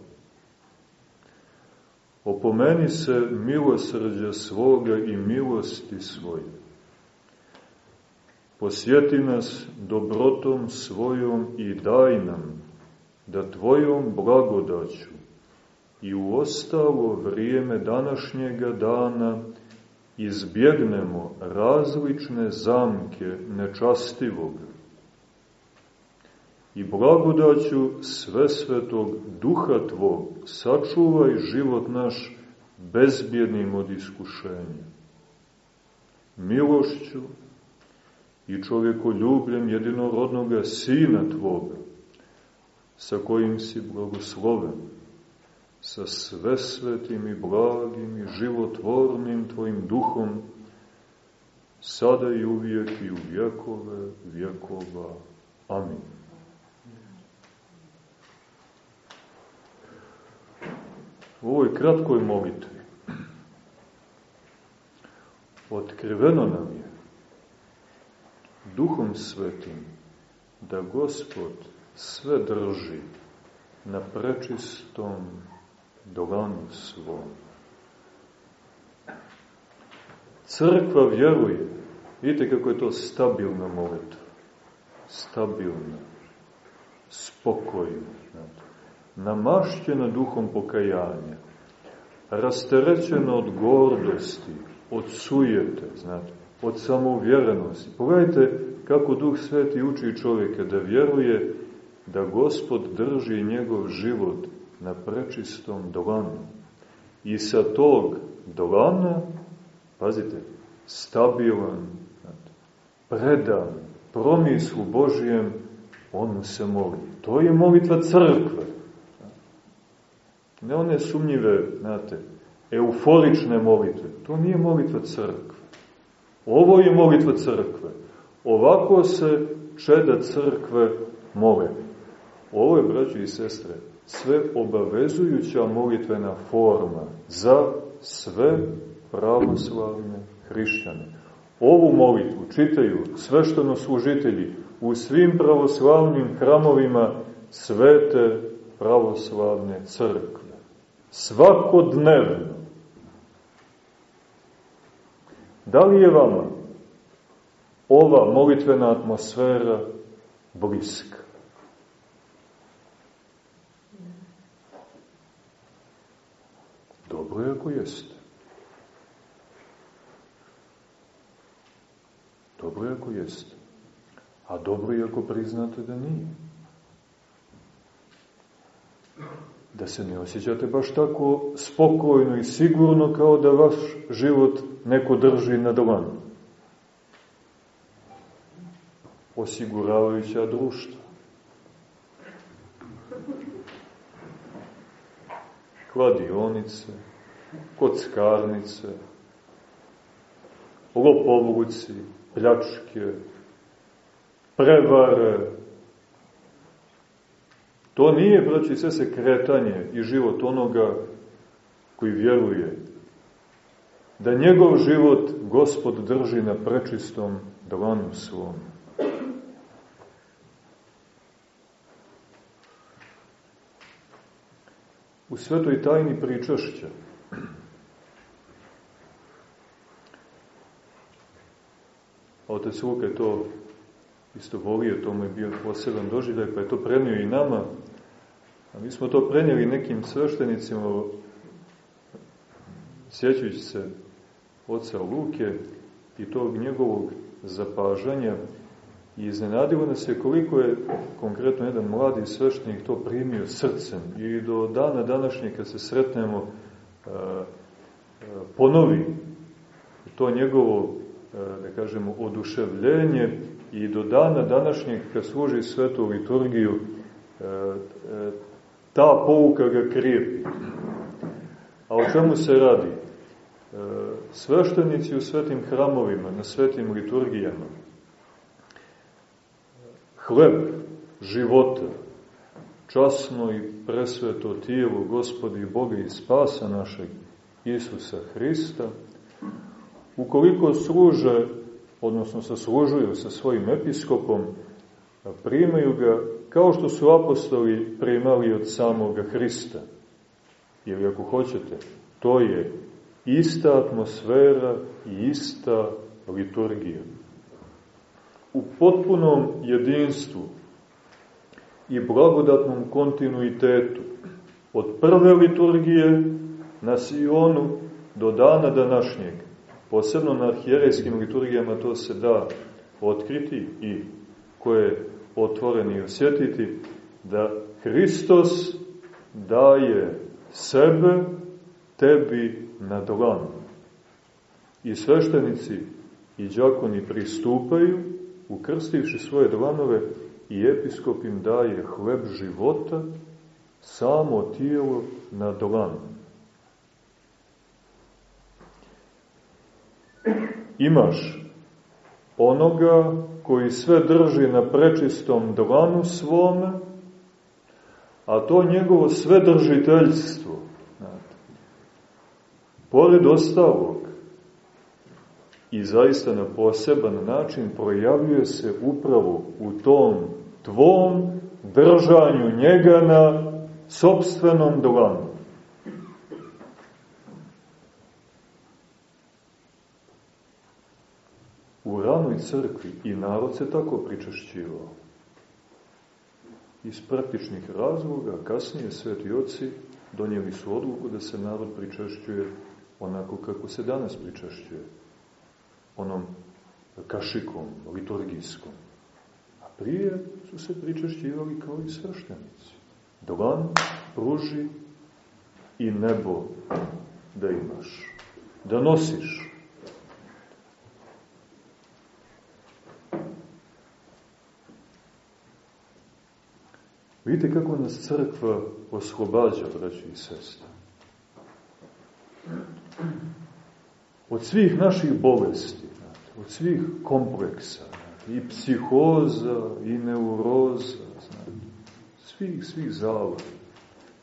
Opomeni se milosrđa svoga i milosti svoje. Posjeti nas dobrotom svojom i daj nam da Tvojom blagodaću i u ostalo vrijeme današnjega dana izbjegnemo različne zamke nečastivoga i blagodaću sve svetog duha Tvog sačuvaj život naš bezbjednim od iskušenja. Milošću i čovjekoljubljem jedinorodnoga Sina Tvoga, sa kojim si blagosloven, sa sve svetim i blagim i životvornim Tvojim duhom, sada i uvijek i u vjekove vjekova. Amin. u ovoj kratkoj molitvi otkriveno nam je duhom svetim da Gospod sve drži na prečistom doganu svom. Crkva vjeruje, vidite kako je to stabilna molitva, stabilna, spokojna, namašćena duhom pokajanja, rasterećena od gordosti, od sujete, znate, od samouvjerenosti. Pogledajte kako Duh Sveti uči čovjeka da vjeruje da Gospod drži njegov život na prečistom dlanu. I sa tog dlana, pazite, stabilan, predan, promislu Božijem, on mu se moli. To je molitva crkve. Ne one sumnjive, znate, euforične molitve. To nije molitva crkve. Ovo je molitva crkve. Ovako se čeda crkve mole. Ovo je, braći i sestre, sve obavezujuća molitvena forma za sve pravoslavne hrišćane. Ovu molitvu čitaju svešteno služitelji u svim pravoslavnim hramovima svete pravoslavne crkve. Svakodnevno. Da li je vama ova molitvena atmosfera bliska? Dobro je ako jeste. Dobro je ako jeste. A dobro je ako priznate da nije. Da se ne osjećate baš tako spokojno i sigurno kao da vaš život neko drži na dlanu. Osiguravajuća društva. Kladionice, kockarnice, lopovluci, pljačke, prevare. To nije, braći, sve se kretanje i život onoga koji vjeruje. Da njegov život gospod drži na prečistom dlanu svom. U svetoj tajni pričašća Otac Luka je to isto volio, to mu je bio poseban doživljaj, pa je to prenio i nama. A mi smo to prenijeli nekim sveštenicima, sjećajući se oca Luke i tog njegovog zapažanja i iznenadilo nas je koliko je konkretno jedan mladi sveštenik to primio srcem i do dana današnje kad se sretnemo ponovi to njegovo da kažemo oduševljenje i do dana današnjeg kad služi svetu liturgiju e, e, ta pouka ga krijepi. A o čemu se radi? E, sveštenici u svetim hramovima, na svetim liturgijama, hleb života, časno i presveto tijelo gospodi Boga i spasa našeg Isusa Hrista, ukoliko služe odnosno saslužuju sa svojim episkopom, primaju ga kao što su apostoli primali od samoga Hrista. Ili ako hoćete, to je ista atmosfera i ista liturgija. U potpunom jedinstvu i blagodatnom kontinuitetu od prve liturgije na Sionu do dana današnjeg Posebno na arhijerejskim liturgijama to se da otkriti i koje je otvoreni osjetiti, da Hristos daje sebe tebi na dlan. I sveštenici i džakoni pristupaju, ukrstivši svoje dlanove, i episkop im daje hleb života, samo tijelo na dlan. imaš onoga koji sve drži na prečistom dlanu svome, a to njegovo sve držiteljstvo, znate, pored ostalog, i zaista na poseban način projavljuje se upravo u tom tvom držanju njega na sobstvenom dlanu. u ranoj crkvi i narod se tako pričašćivao. iz praktičnih razloga, kasnije sveti oci donijeli su odluku da se narod pričešćuje onako kako se danas pričešćuje, onom kašikom, liturgijskom. Prije su se pričešćivali kao i svrštenici. Dlan pruži i nebo da imaš, da nosiš. Vidite kako nas crkva oslobađa, braći i sestre. Od svih naših bolesti, od svih kompleksa, i psihoza, i neuroza, znate, svih, svih zavoda,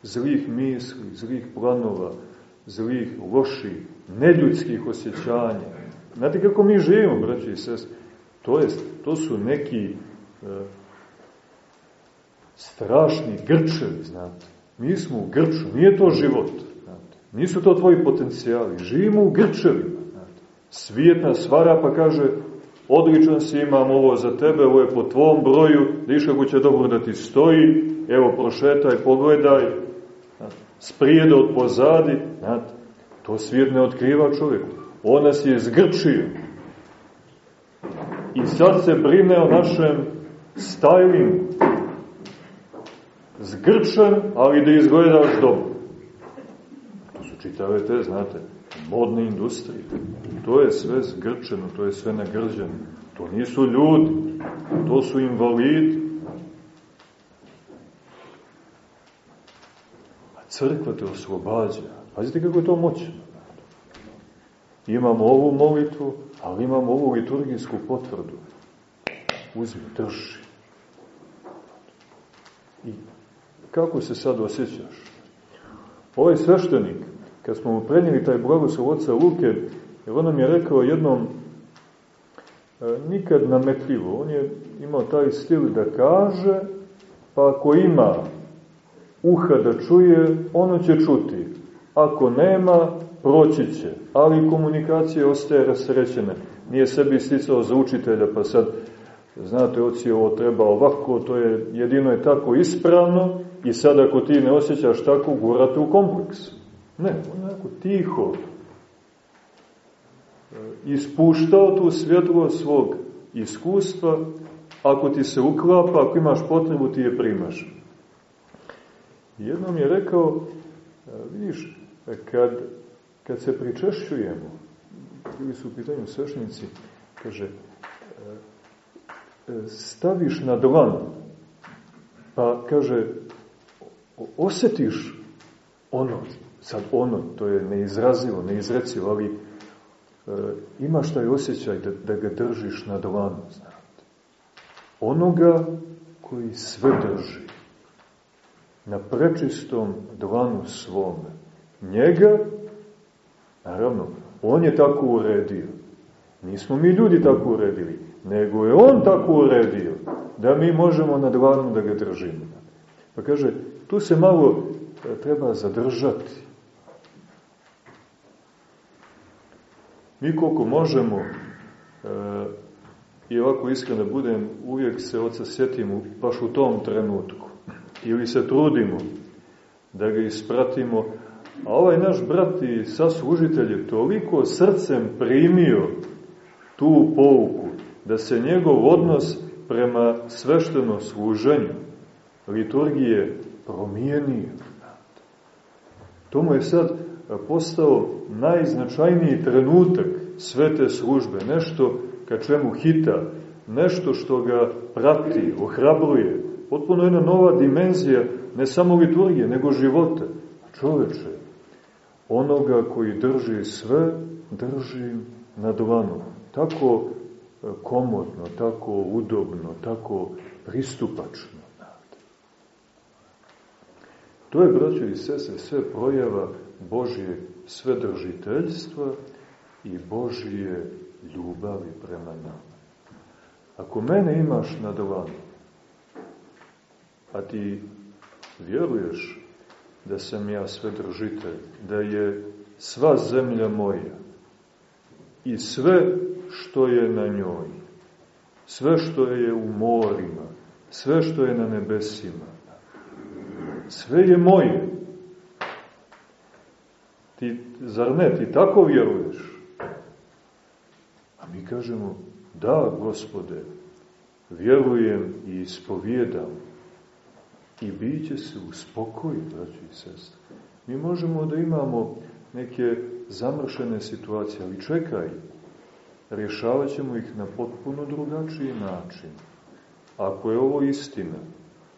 zlih misli, zlih planova, zlih, loših, neljudskih osjećanja. Znate kako mi živimo, braći i sestre? To, jest, to su neki e, strašni grčevi, znate. Mi smo u grču, nije to život, znate. Nisu to tvoji potencijali, živimo u grčevima, znate. Svijet nas svara pa kaže, odličan si, imam ovo za tebe, ovo je po tvom broju, viš kako će dobro da ti stoji, evo prošetaj, pogledaj, znate. sprijede od pozadi, znate. To svijet ne otkriva čovjeku. On nas je zgrčio. I sad se brine o našem stylingu, zgrčan, ali da izgledaš dobro. To su čitave te, znate, modne industrije. To je sve zgrčeno, to je sve nagrđeno. To nisu ljudi, to su invalidi. A crkva te oslobađa. Pazite kako je to moćno. Imamo ovu molitvu, ali imamo ovu liturgijsku potvrdu. Uzmi, drži. I kako se sad osjećaš? Ovaj sveštenik, kad smo mu prenijeli taj blagoslov oca Luke, jer on nam je rekao jednom e, nikad nametljivo, on je imao taj stil da kaže, pa ako ima uha da čuje, ono će čuti. Ako nema, proći će. Ali komunikacija ostaje rasrećena. Nije sebi isticao za učitelja, pa sad, znate, oci ovo treba ovako, to je, jedino je tako ispravno, I sad ako ti ne osjećaš tako, gurate u kompleks. Ne, onako tiho ispuštao tu svjetlo svog iskustva, ako ti se uklapa, ako imaš potrebu, ti je primaš. Jednom je rekao, vidiš, kad, kad se pričešćujemo, bili su u pitanju svešnici, kaže, staviš na dlan, pa kaže, osetiš ono, sad ono, to je neizrazivo, neizrecivo, ali e, imaš taj osjećaj da, da ga držiš na dlanu, znate. Onoga koji sve drži, na prečistom dlanu svome. Njega, naravno, on je tako uredio. Nismo mi ljudi tako uredili, nego je on tako uredio da mi možemo na dlanu da ga držimo. Pa kaže, Tu se malo e, treba zadržati. Mi koliko možemo, e, i ovako iskreno budem, uvijek se oca sjetimo baš u tom trenutku. Ili se trudimo da ga ispratimo. A ovaj naš brat i saslužitelj je toliko srcem primio tu pouku, da se njegov odnos prema sveštenom služenju, liturgije, promijenio. To mu je sad postao najznačajniji trenutak svete službe, nešto ka čemu hita, nešto što ga prati, ohrabruje, potpuno jedna nova dimenzija, ne samo liturgije, nego života. Čoveče, onoga koji drži sve, drži na dlanu. Tako komodno, tako udobno, tako pristupačno. To je, braćo i sese, sve projava Božje svedržiteljstva i Božje ljubavi prema nama. Ako mene imaš na dlanu, a ti vjeruješ da sam ja svedržitelj, da je sva zemlja moja i sve što je na njoj, sve što je u morima, sve što je na nebesima. Sve je moje. Ti, zar ne, ti tako vjeruješ? A mi kažemo, da, gospode, vjerujem i ispovjedam i bit će se u spokoju, braći i sestre. Mi možemo da imamo neke zamršene situacije, ali čekaj, rješavat ćemo ih na potpuno drugačiji način. Ako je ovo istina,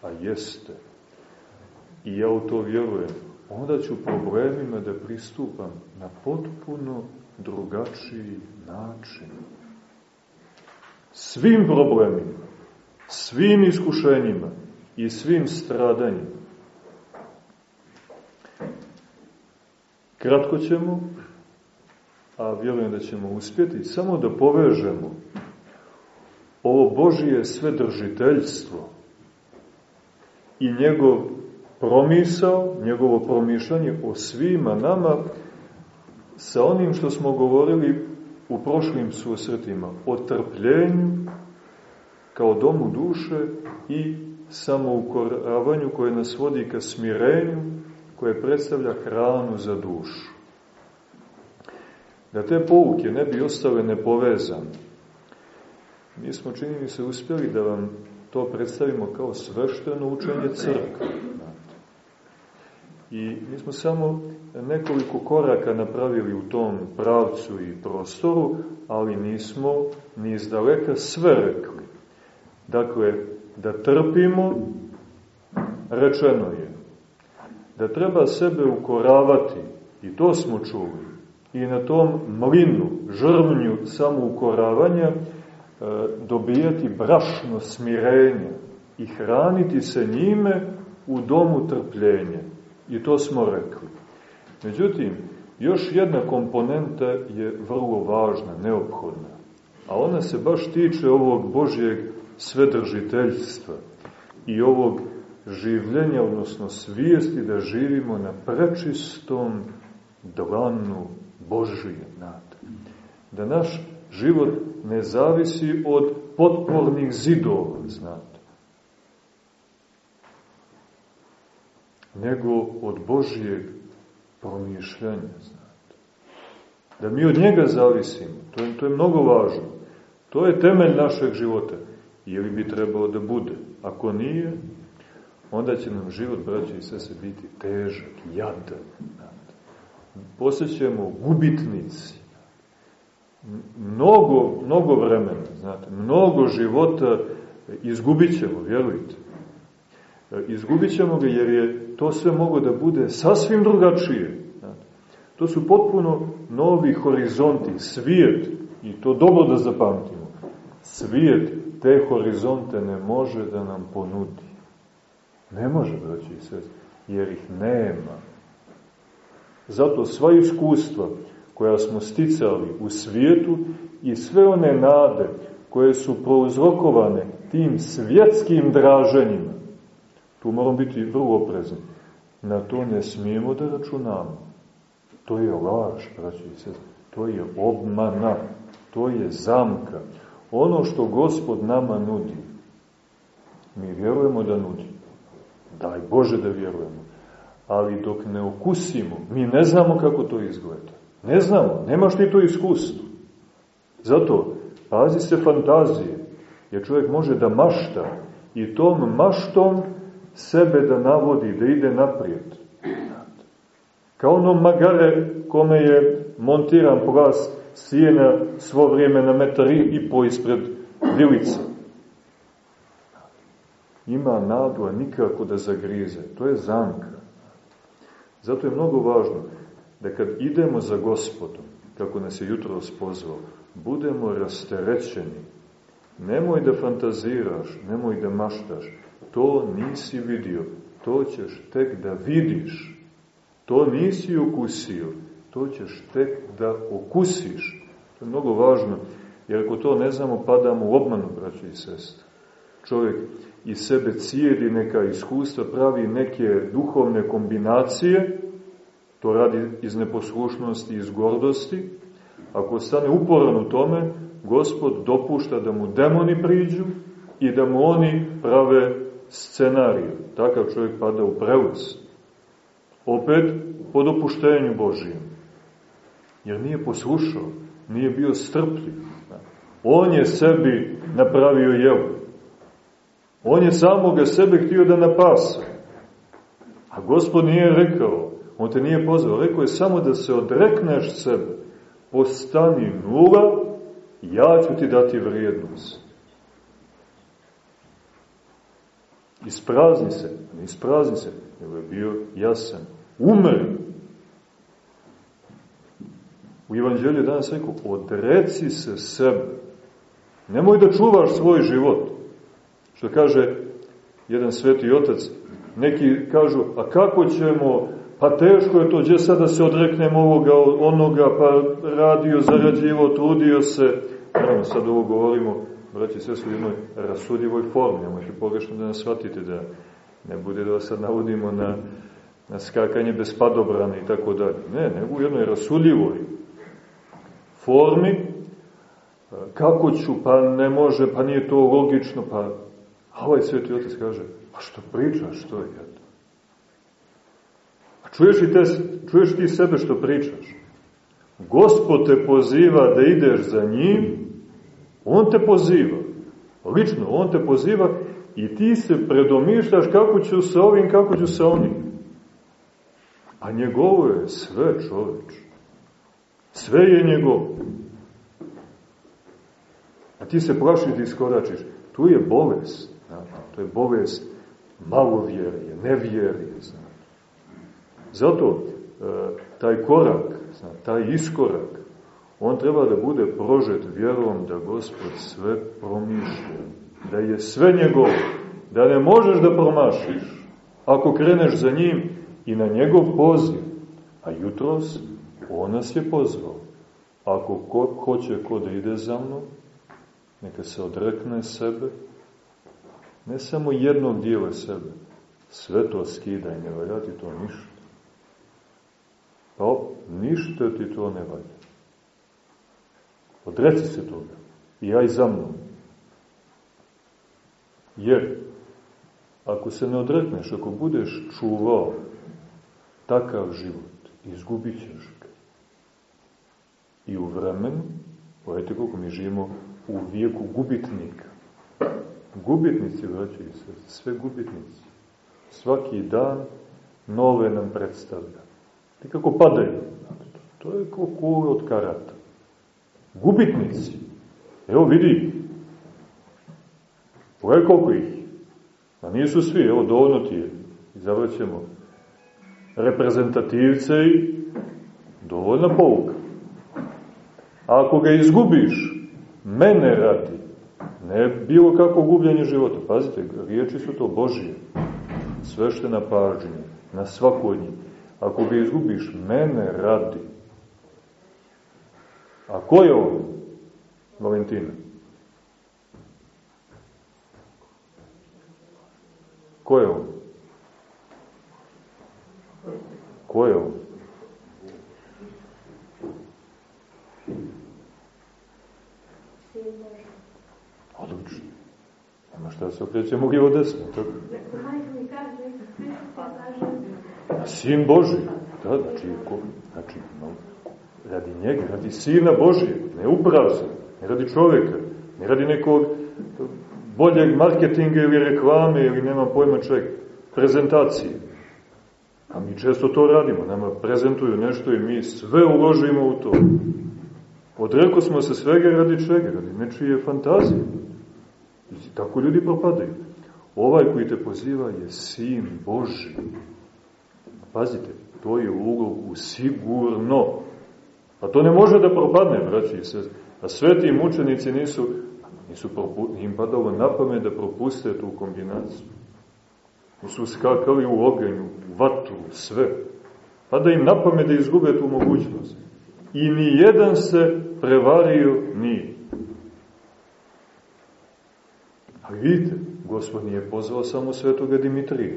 a jeste, i ja u to vjerujem, onda ću problemima da pristupam na potpuno drugačiji način. Svim problemima, svim iskušenjima i svim stradanjima. Kratko ćemo, a vjerujem da ćemo uspjeti, samo da povežemo ovo Božije svedržiteljstvo i njegov promisao, njegovo promišljanje o svima nama sa onim što smo govorili u prošlim susretima, o trpljenju kao domu duše i samoukoravanju koje nas vodi ka smirenju, koje predstavlja hranu za dušu. Da te pouke ne bi ostale nepovezane, mi smo, čini mi se, uspjeli da vam to predstavimo kao svešteno učenje crkve. I mi smo samo nekoliko koraka napravili u tom pravcu i prostoru, ali nismo ni izdaleka sve rekli. Dakle, da trpimo, rečeno je. Da treba sebe ukoravati, i to smo čuli, i na tom mlinu, žrvnju samoukoravanja, e, dobijati brašno smirenje i hraniti se njime u domu trpljenja. I to smo rekli. Međutim, još jedna komponenta je vrlo važna, neophodna. A ona se baš tiče ovog Božjeg svedržiteljstva i ovog življenja, odnosno svijesti da živimo na prečistom dlanu Božije nade. Da naš život ne zavisi od potpornih zidova, znate. Nego od Božijeg promišljanja, znate. Da mi od njega zavisimo, to je, to je mnogo važno. To je temelj našeg života. Ili bi trebao da bude. Ako nije, onda će nam život, braće i sese, biti težak, jadan. Posjećemo gubitnici. Mnogo, mnogo vremena, znate, mnogo života izgubit ćemo, vjerujte. Izgubit ćemo ga jer je to sve mogo da bude sasvim drugačije. To su potpuno novi horizonti, svijet, i to dobro da zapamtimo. Svijet te horizonte ne može da nam ponudi. Ne može, braći i sest, jer ih nema. Zato sva iskustva koja smo sticali u svijetu i sve one nade koje su prouzrokovane tim svjetskim draženjima, tu moramo biti vrlo oprezni, na to ne smijemo da računamo. To je laž, braći i sest, to je obmana, to je zamka. Ono što Gospod nama nudi, mi vjerujemo da nudi. Daj Bože da vjerujemo. Ali dok ne okusimo, mi ne znamo kako to izgleda. Ne znamo, nemaš ti to iskustvo. Zato, pazi se fantazije, jer čovjek može da mašta i tom maštom sebe da navodi, da ide naprijed. Kao ono magare kome je montiran plas sijena svo vrijeme na metar i po ispred vilice. Ima nadu, a nikako da zagrize. To je zamka. Zato je mnogo važno da kad idemo za gospodom, kako nas je jutro pozvao, budemo rasterećeni. Nemoj da fantaziraš, nemoj da maštaš. To nisi vidio, to ćeš tek da vidiš. To nisi ukusio, to ćeš tek da okusiš. To je mnogo važno, jer ako to ne znamo, padamo u obmanu, braći i sestre. Čovjek iz sebe cijedi neka iskustva, pravi neke duhovne kombinacije, to radi iz neposlušnosti, iz gordosti. Ako stane uporan u tome, gospod dopušta da mu demoni priđu, i da mu oni prave scenariju. Takav čovjek pada u prevus. Opet po dopuštenju Božijem. Jer nije poslušao, nije bio strpljiv. On je sebi napravio jevo. On je samoga sebe htio da napasa. A gospod nije rekao, on te nije pozvao, rekao je samo da se odrekneš sebe, postani nula, ja ću ti dati vrijednost. Isprazni se, ne isprazni se, nego je bio jasan. Umri. U Evanđelju danas rekao, odreci se sebe. Nemoj da čuvaš svoj život. Što kaže jedan sveti otac, neki kažu, a kako ćemo, pa teško je to, gdje sada se odreknemo ovoga, onoga, pa radio, zarađivo, trudio se. Naravno, sad ovo govorimo, braći sve su u jednoj rasuljivoj formi, nemojte pogrešno da nas shvatite, da ne bude da vas sad navodimo na, na skakanje bez padobrana i tako dalje. Ne, nego u jednoj rasuljivoj formi, kako ću, pa ne može, pa nije to logično, pa A ovaj sveti otac kaže, a što pričaš, što je jedno? A čuješ, i te, čuješ ti sebe što pričaš? Gospod te poziva da ideš za njim, on te poziva. Lično, on te poziva i ti se predomišljaš kako ću sa ovim, kako ću sa onim. A njegovo je sve čoveč. Sve je njegovo. A ti se plašiš da iskoračiš. Tu je bolest. To je bolest malovjerje, nevjerje. Znate. Zato e, taj korak, znate, taj iskorak, on treba da bude prožet vjerom da Gospod sve promišlja, da je sve njegovo, da ne možeš da promašiš ako kreneš za njim i na njegov poziv. A jutros on nas je pozvao. Ako ko, hoće ko da ide za mnom, neka se odrekne sebe, ne samo jednog dijela sebe, sve to skidaj, ne valja ti to ništa. Pa ništa ti to ne valja. Odreci se toga. I i za mnom. Jer, ako se ne odrekneš, ako budeš čuvao takav život, izgubit ćeš ga. I u vremenu, pojete koliko mi živimo u vijeku gubitnika. Gubitnici, vraćaju i sve, sve gubitnici. Svaki dan nove nam predstavlja. I kako padaju. To je kao kule od karata. Gubitnici. Evo vidi. Pogledaj koliko ih. A nisu svi, evo dovoljno ti je. I reprezentativce i dovoljna pouka. A ako ga izgubiš, mene radi, Ne bilo kako gubljenje života. Pazite, riječi su to Božije. Sveštena pažnja na svaku. Ako ga izgubiš, mene radi. A ko je on? Valentina. Ko je on? Ko je on? Odlično. Nema šta se okrećemo lijevo desno. Tako? Sin Boži. Da, znači, ko, znači no, radi njega, radi Sina Božije, ne uprazno, ne radi čoveka, ne radi nekog boljeg marketinga ili reklame ili nema pojma čovjek, prezentacije. A mi često to radimo, nama prezentuju nešto i mi sve uložimo u to. Odreko smo se svega radi čega, radi nečije fantazije. I tako ljudi propadaju. Ovaj koji te poziva je sin Boži. Pazite, to je ulog u sigurno. Pa to ne može da propadne, braći i sve. A sveti mučenici nisu, nisu im padalo na pamet da propuste tu kombinaciju. Su skakali u oganju, u vatru, sve. Pa da im na pamet da izgube tu mogućnost. I ni jedan se prevario nije. Ali vidite, gospod nije pozvao samo svetoga Dimitrija.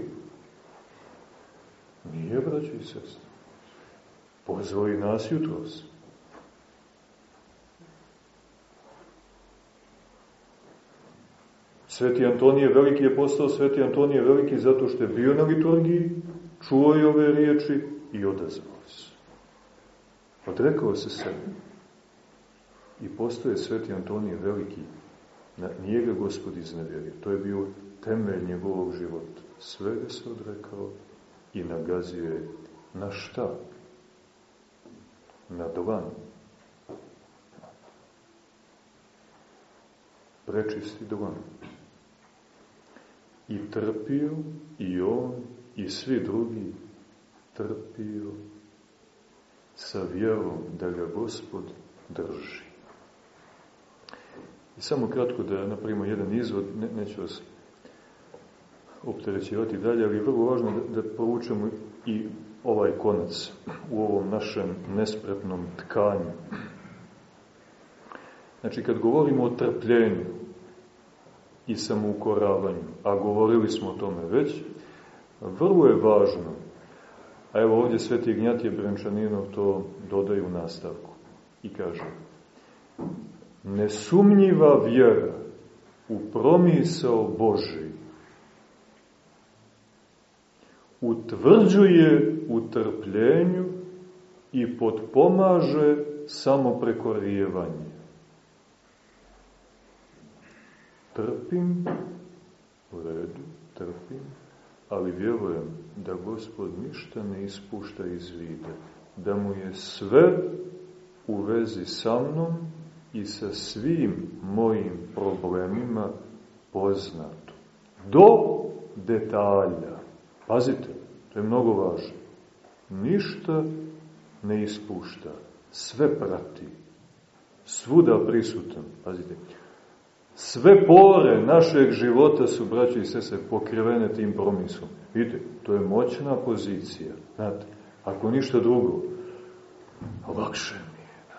Nije, braći i sestri. Pozvao i nas jutros. Sveti Antonije Veliki je postao Sveti Antonije Veliki zato što je bio na liturgiji, čuo je ove riječi i odazvao se. Odrekao se sebi. I postoje Sveti Antonije Veliki. Na, nije ga gospod iznevjerio. To je bio temelj njegovog života. Svega se odrekao i nagazio je na šta? Na dlan. Prečisti dlan. I trpio i on i svi drugi trpio sa vjerom da ga gospod drži. I samo kratko da napravimo jedan izvod, ne, neću vas opterećivati dalje, ali je vrlo važno da, da povučemo i ovaj konac u ovom našem nespretnom tkanju. Znači, kad govorimo o trpljenju i samoukoravanju, a govorili smo o tome već, vrlo je važno, a evo ovdje Sveti Ignjatije Brenčaninov to dodaje u nastavku i kaže nesumnjiva vjera u promisao Boži utvrđuje u trpljenju i potpomaže samoprekorijevanje. Trpim, u redu, trpim, ali vjerujem da Gospod ništa ne ispušta iz vide, da mu je sve u vezi sa mnom i sa svim mojim problemima poznato. Do detalja. Pazite, to je mnogo važno. Ništa ne ispušta, sve prati, svuda prisutan. Pazite, sve pore našeg života su, braći i sese, pokrivene tim promisom. Vidite, to je moćna pozicija. Znate, ako ništa drugo, lakše mi je.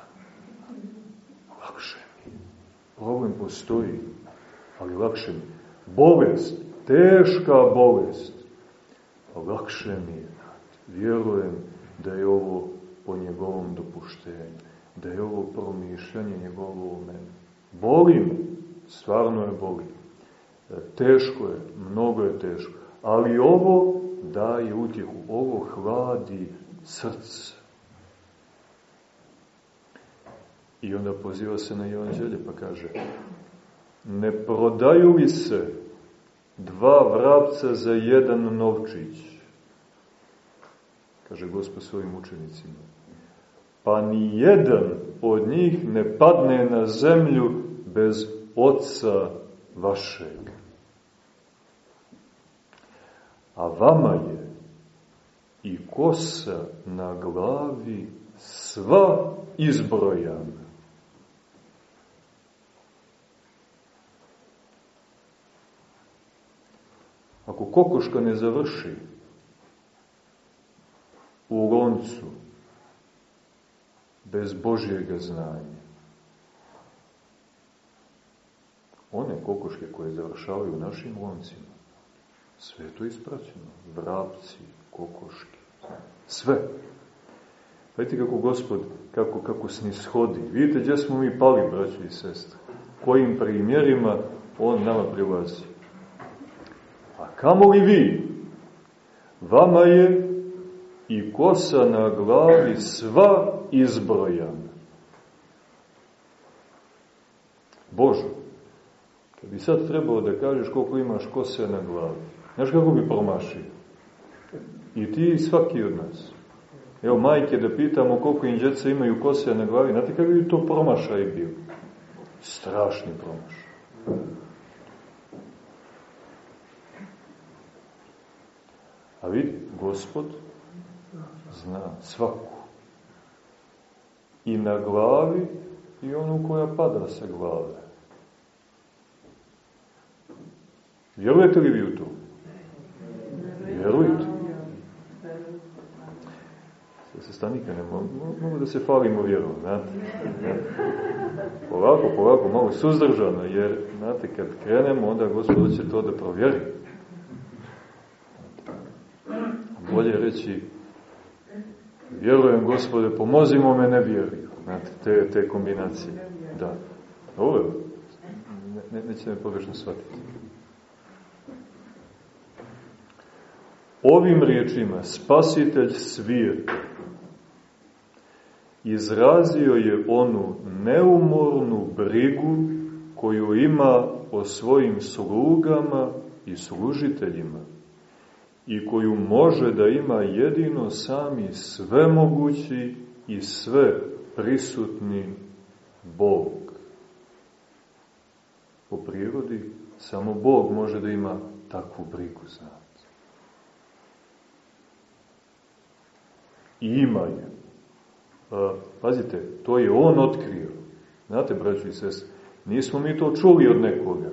Lakše mi je. Problem postoji, ali lakše mi je. Bolest, teška bolest, lakše mi je. Vjerujem da je ovo po njegovom dopuštenju, da je ovo promišljanje njegovo u mene. Boli me, stvarno je boli. Teško je, mnogo je teško, ali ovo daje utjehu, ovo hladi srce. I onda poziva se na evanđelje pa kaže ne prodaju li se dva vrapca za jedan novčić? Kaže Gospod svojim učenicima. Pa ni jedan od njih ne padne na zemlju bez oca vašeg. A vama je i kosa na glavi sva izbrojana. Ako kokoška ne završi u loncu bez Božjega znanja, one kokoške koje završavaju u našim loncima, sve to ispraćeno, vrapci, kokoške, sve. Vidite kako gospod, kako, kako snishodi. Vidite gdje smo mi pali, braći i sestre. Kojim primjerima on nama prilazi. A kamo li vi? Vama je i kosa na glavi sva izbrojana. Bože, kad bi sad trebalo da kažeš koliko imaš kose na glavi, znaš kako bi promašio? I ti i svaki od nas. Evo, majke, da pitamo koliko im djeca imaju kose na glavi, znate kako bi to promašaj bio? Strašni promašaj. A vidi, gospod zna svaku. I na glavi i onu koja pada sa glave. Vjerujete li vi u to? Vjerujte. Sve se stanika ne mogu, da se falimo vjerom, znate. Polako, polako, malo suzdržano, jer, znate, kad krenemo, onda Gospod će to da provjeri. Bolje reći, vjerujem, Gospode, pomozimo me, ne vjeruju. Znate, te, te kombinacije. Da. Dobro, ne, neće me pogrešno shvatiti. Ovim riječima spasitelj svijeta izrazio je onu neumornu brigu koju ima o svojim slugama i služiteljima i koju može da ima jedino sami svemogući i sve prisutni Bog. Po prirodi samo Bog može da ima takvu brigu, znate. I ima je. Pa, pazite, to je On otkrio. Znate, braći i sest, nismo mi to čuli od nekoga.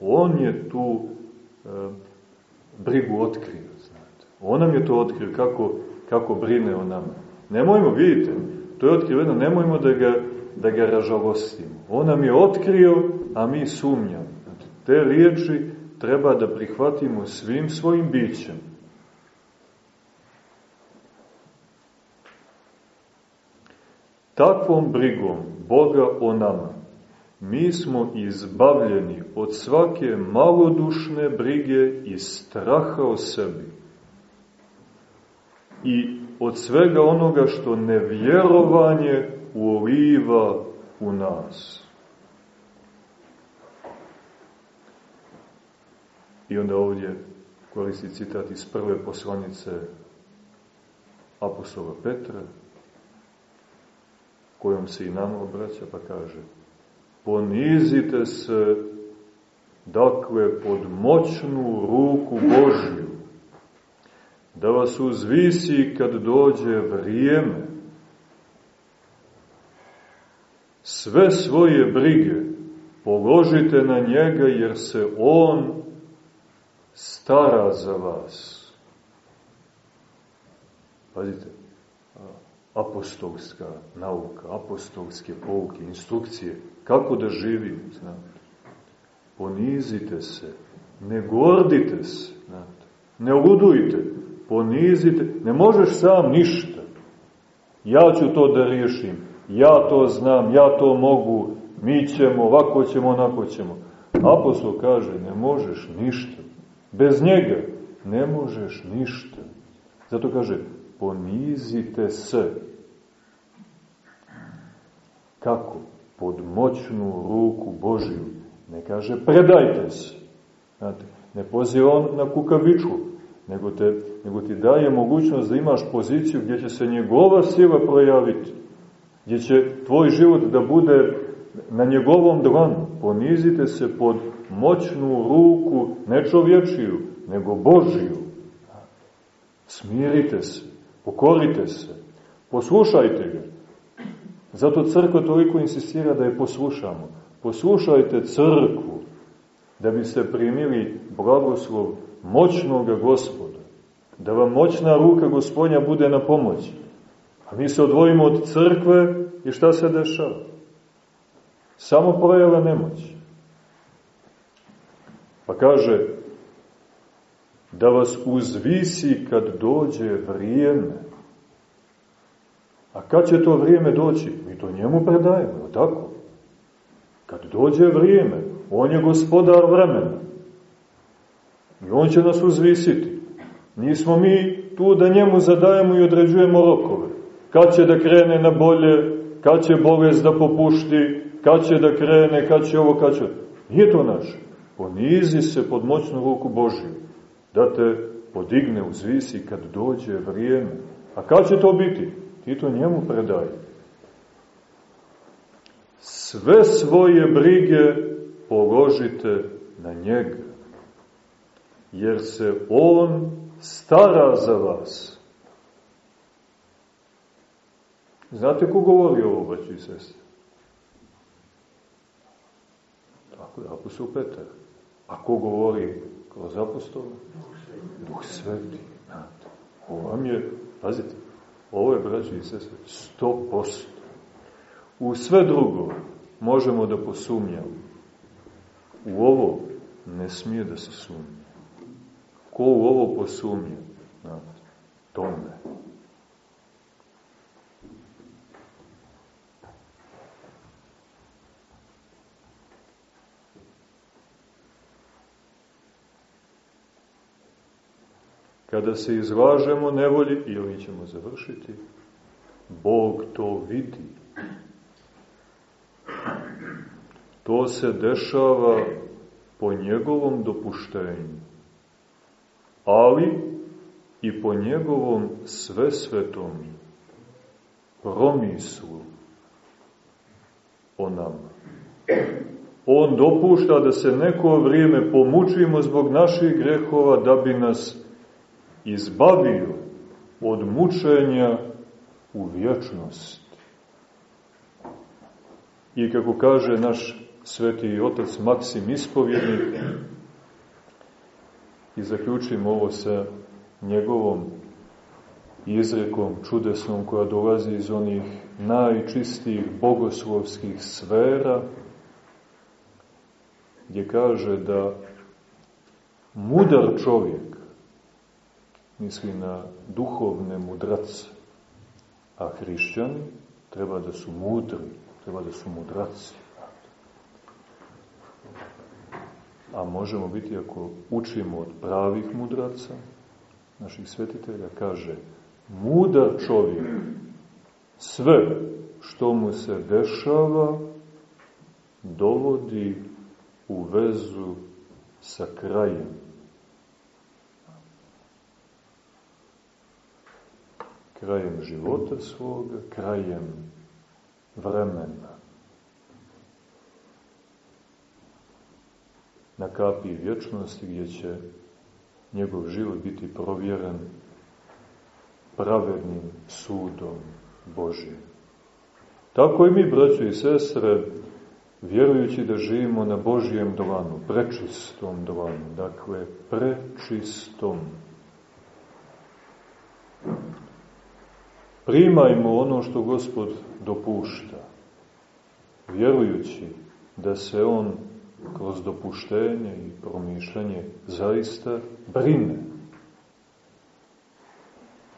On je tu e, brigu otkrio, znate. On nam je to otkrio, kako, kako brine o nama. Nemojmo, vidite, to je otkriveno, nemojmo da ga, da ga ražalostimo. On nam je otkrio, a mi sumnjamo. Te riječi treba da prihvatimo svim svojim bićem. Takvom brigom Boga o nama mi smo izbavljeni od svake malodušne brige i straha o sebi i od svega onoga što nevjerovanje uliva u nas. I onda ovdje koristi citat iz prve poslanice apostola Petra, kojom se i nama obraća, pa kaže ponizite se dakle pod moćnu ruku Božju, da vas uzvisi kad dođe vrijeme. Sve svoje brige položite na njega jer se on stara za vas. Pazite, apostolska nauka, apostolske pouke, instrukcije, kako da živim, znate. Ponizite se, ne gordite se, znate. ne ludujte, ponizite, ne možeš sam ništa. Ja ću to da riješim, ja to znam, ja to mogu, mi ćemo, ovako ćemo, onako ćemo. Apostol kaže, ne možeš ništa. Bez njega ne možeš ništa. Zato kaže, ponizite se. Kako? Pod moćnu ruku Božiju. Ne kaže predajte se. Znate, ne poziva on na kukavičku, nego, te, nego ti daje mogućnost da imaš poziciju gdje će se njegova sila projaviti, gdje će tvoj život da bude na njegovom dlanu. Ponizite se pod moćnu ruku, ne čovječiju, nego Božiju. Smirite se. Pokorite se. Poslušajte ga. Zato crkva toliko insistira da je poslušamo. Poslušajte crkvu da bi se primili blagoslov moćnog gospoda. Da vam moćna ruka gospodnja bude na pomoć. A mi se odvojimo od crkve i šta se dešava? Samo projava nemoć. Pa kaže, da vas uzvisi kad dođe vrijeme. A kad će to vrijeme doći? Mi to njemu predajemo, tako? Kad dođe vrijeme, on je gospodar vremena. I on će nas uzvisiti. Nismo mi tu da njemu zadajemo i određujemo rokove. Kad će da krene na bolje, kad će bolest da popušti, kad će da krene, kad će ovo, kad će... Nije to naše. Ponizi se pod moćnu ruku Božiju da te podigne, uzvisi kad dođe vrijeme. A kad će to biti? Ti to njemu predaj. Sve svoje brige položite na njega, jer se on stara za vas. Znate ko govori ovo, baći i sestri? Tako je, apostol Petar. A ko govori kroz apostola? Duh Sveti. Ovo vam je, pazite, ovo je, braći i sestre, sto posto. U sve drugo možemo da posumnjamo. U ovo ne smije da se sumnje. Ko u ovo posumnje? Znate, tome. Kada se izlažemo nevolji, ili ćemo završiti, Bog to vidi. To se dešava po njegovom dopuštenju, ali i po njegovom svesvetom promislu o nama. On dopušta da se neko vrijeme pomučimo zbog naših grehova da bi nas izbavio od mučenja u vječnost. I kako kaže naš sveti otac Maksim Ispovjednik, i zaključimo ovo sa njegovom izrekom čudesnom koja dolazi iz onih najčistijih bogoslovskih sfera, gdje kaže da mudar čovjek, misli na duhovne mudrace, a hrišćani treba da su mudri, treba da su mudraci. A možemo biti, ako učimo od pravih mudraca, naših svetitelja, kaže, mudar čovjek sve što mu se dešava dovodi u vezu sa krajem. Krajem života svoga, krajem vremena. Na kapi vječnosti gdje će njegov život biti provjeren pravednim sudom Božim. Tako i mi, braćo i sestre, vjerujući da živimo na Božijem dlanu, prečistom dlanu, dakle, prečistom. Primajmo ono što Gospod dopušta, vjerujući da se On kroz dopuštenje i promišljanje zaista brine.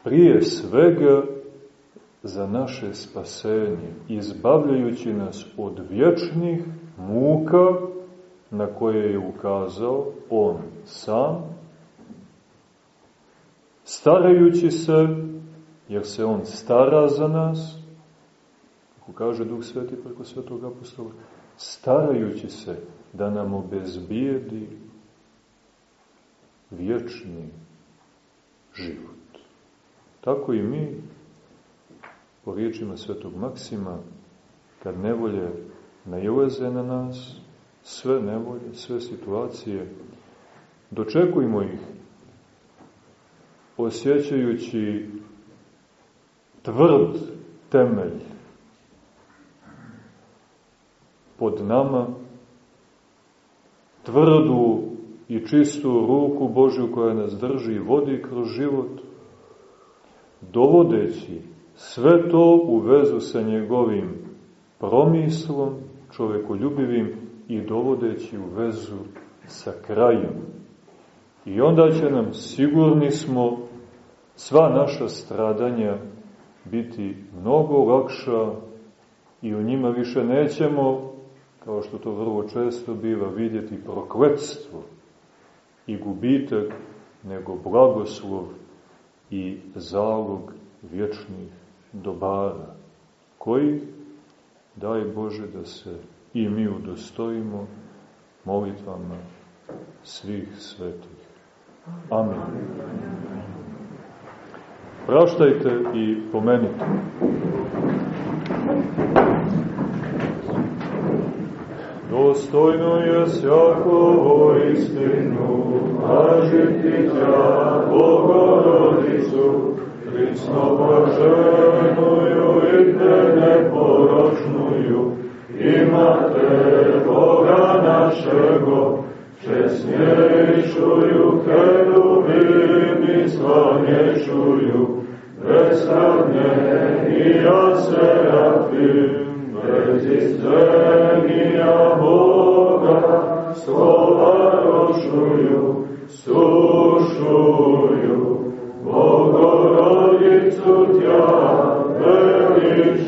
Prije svega za naše spasenje, izbavljajući nas od vječnih muka na koje je ukazao On sam, starajući se, jer se On stara za nas, kako kaže Duh Sveti preko Svetog apostola, starajući se da nam obezbijedi vječni život. Tako i mi, po riječima Svetog Maksima, kad nevolje nailaze na nas, sve nevolje, sve situacije, dočekujmo ih osjećajući tvrd temelj pod nama, tvrdu i čistu ruku Božju koja nas drži i vodi kroz život, dovodeći sve to u vezu sa njegovim promislom, čovekoljubivim i dovodeći u vezu sa krajem. I onda će nam, sigurni smo, sva naša stradanja biti mnogo lakša i u njima više nećemo, kao što to vrlo često biva, vidjeti prokletstvo i gubitak, nego blagoslov i zalog vječnih dobara, koji, daj Bože, da se i mi udostojimo molitvama svih svetih. Amin. Praštajte i pomenite. Dostojno je sjakovo istinu, tražiti tja, Bogorodicu, Hrisno blaženuju i te neporočnuju, imate Boga našego, česnjejšuju, kerubim i slavnješuju, besradnje i ja serafim, bez istrenija Boga, slova rošuju, sušuju, Bogorodicu Tja veličajem.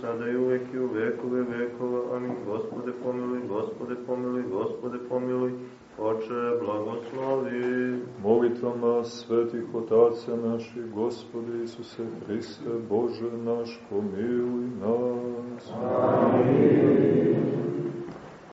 sada i uvek i u vekove vekova. Amin. Gospode pomiluj, Gospode pomiluj, Gospode pomiluj. Oče, blagoslovi. Molitvama svetih otaca naših, Gospode Isuse Hriste, Bože naš, pomiluj nas. Amin.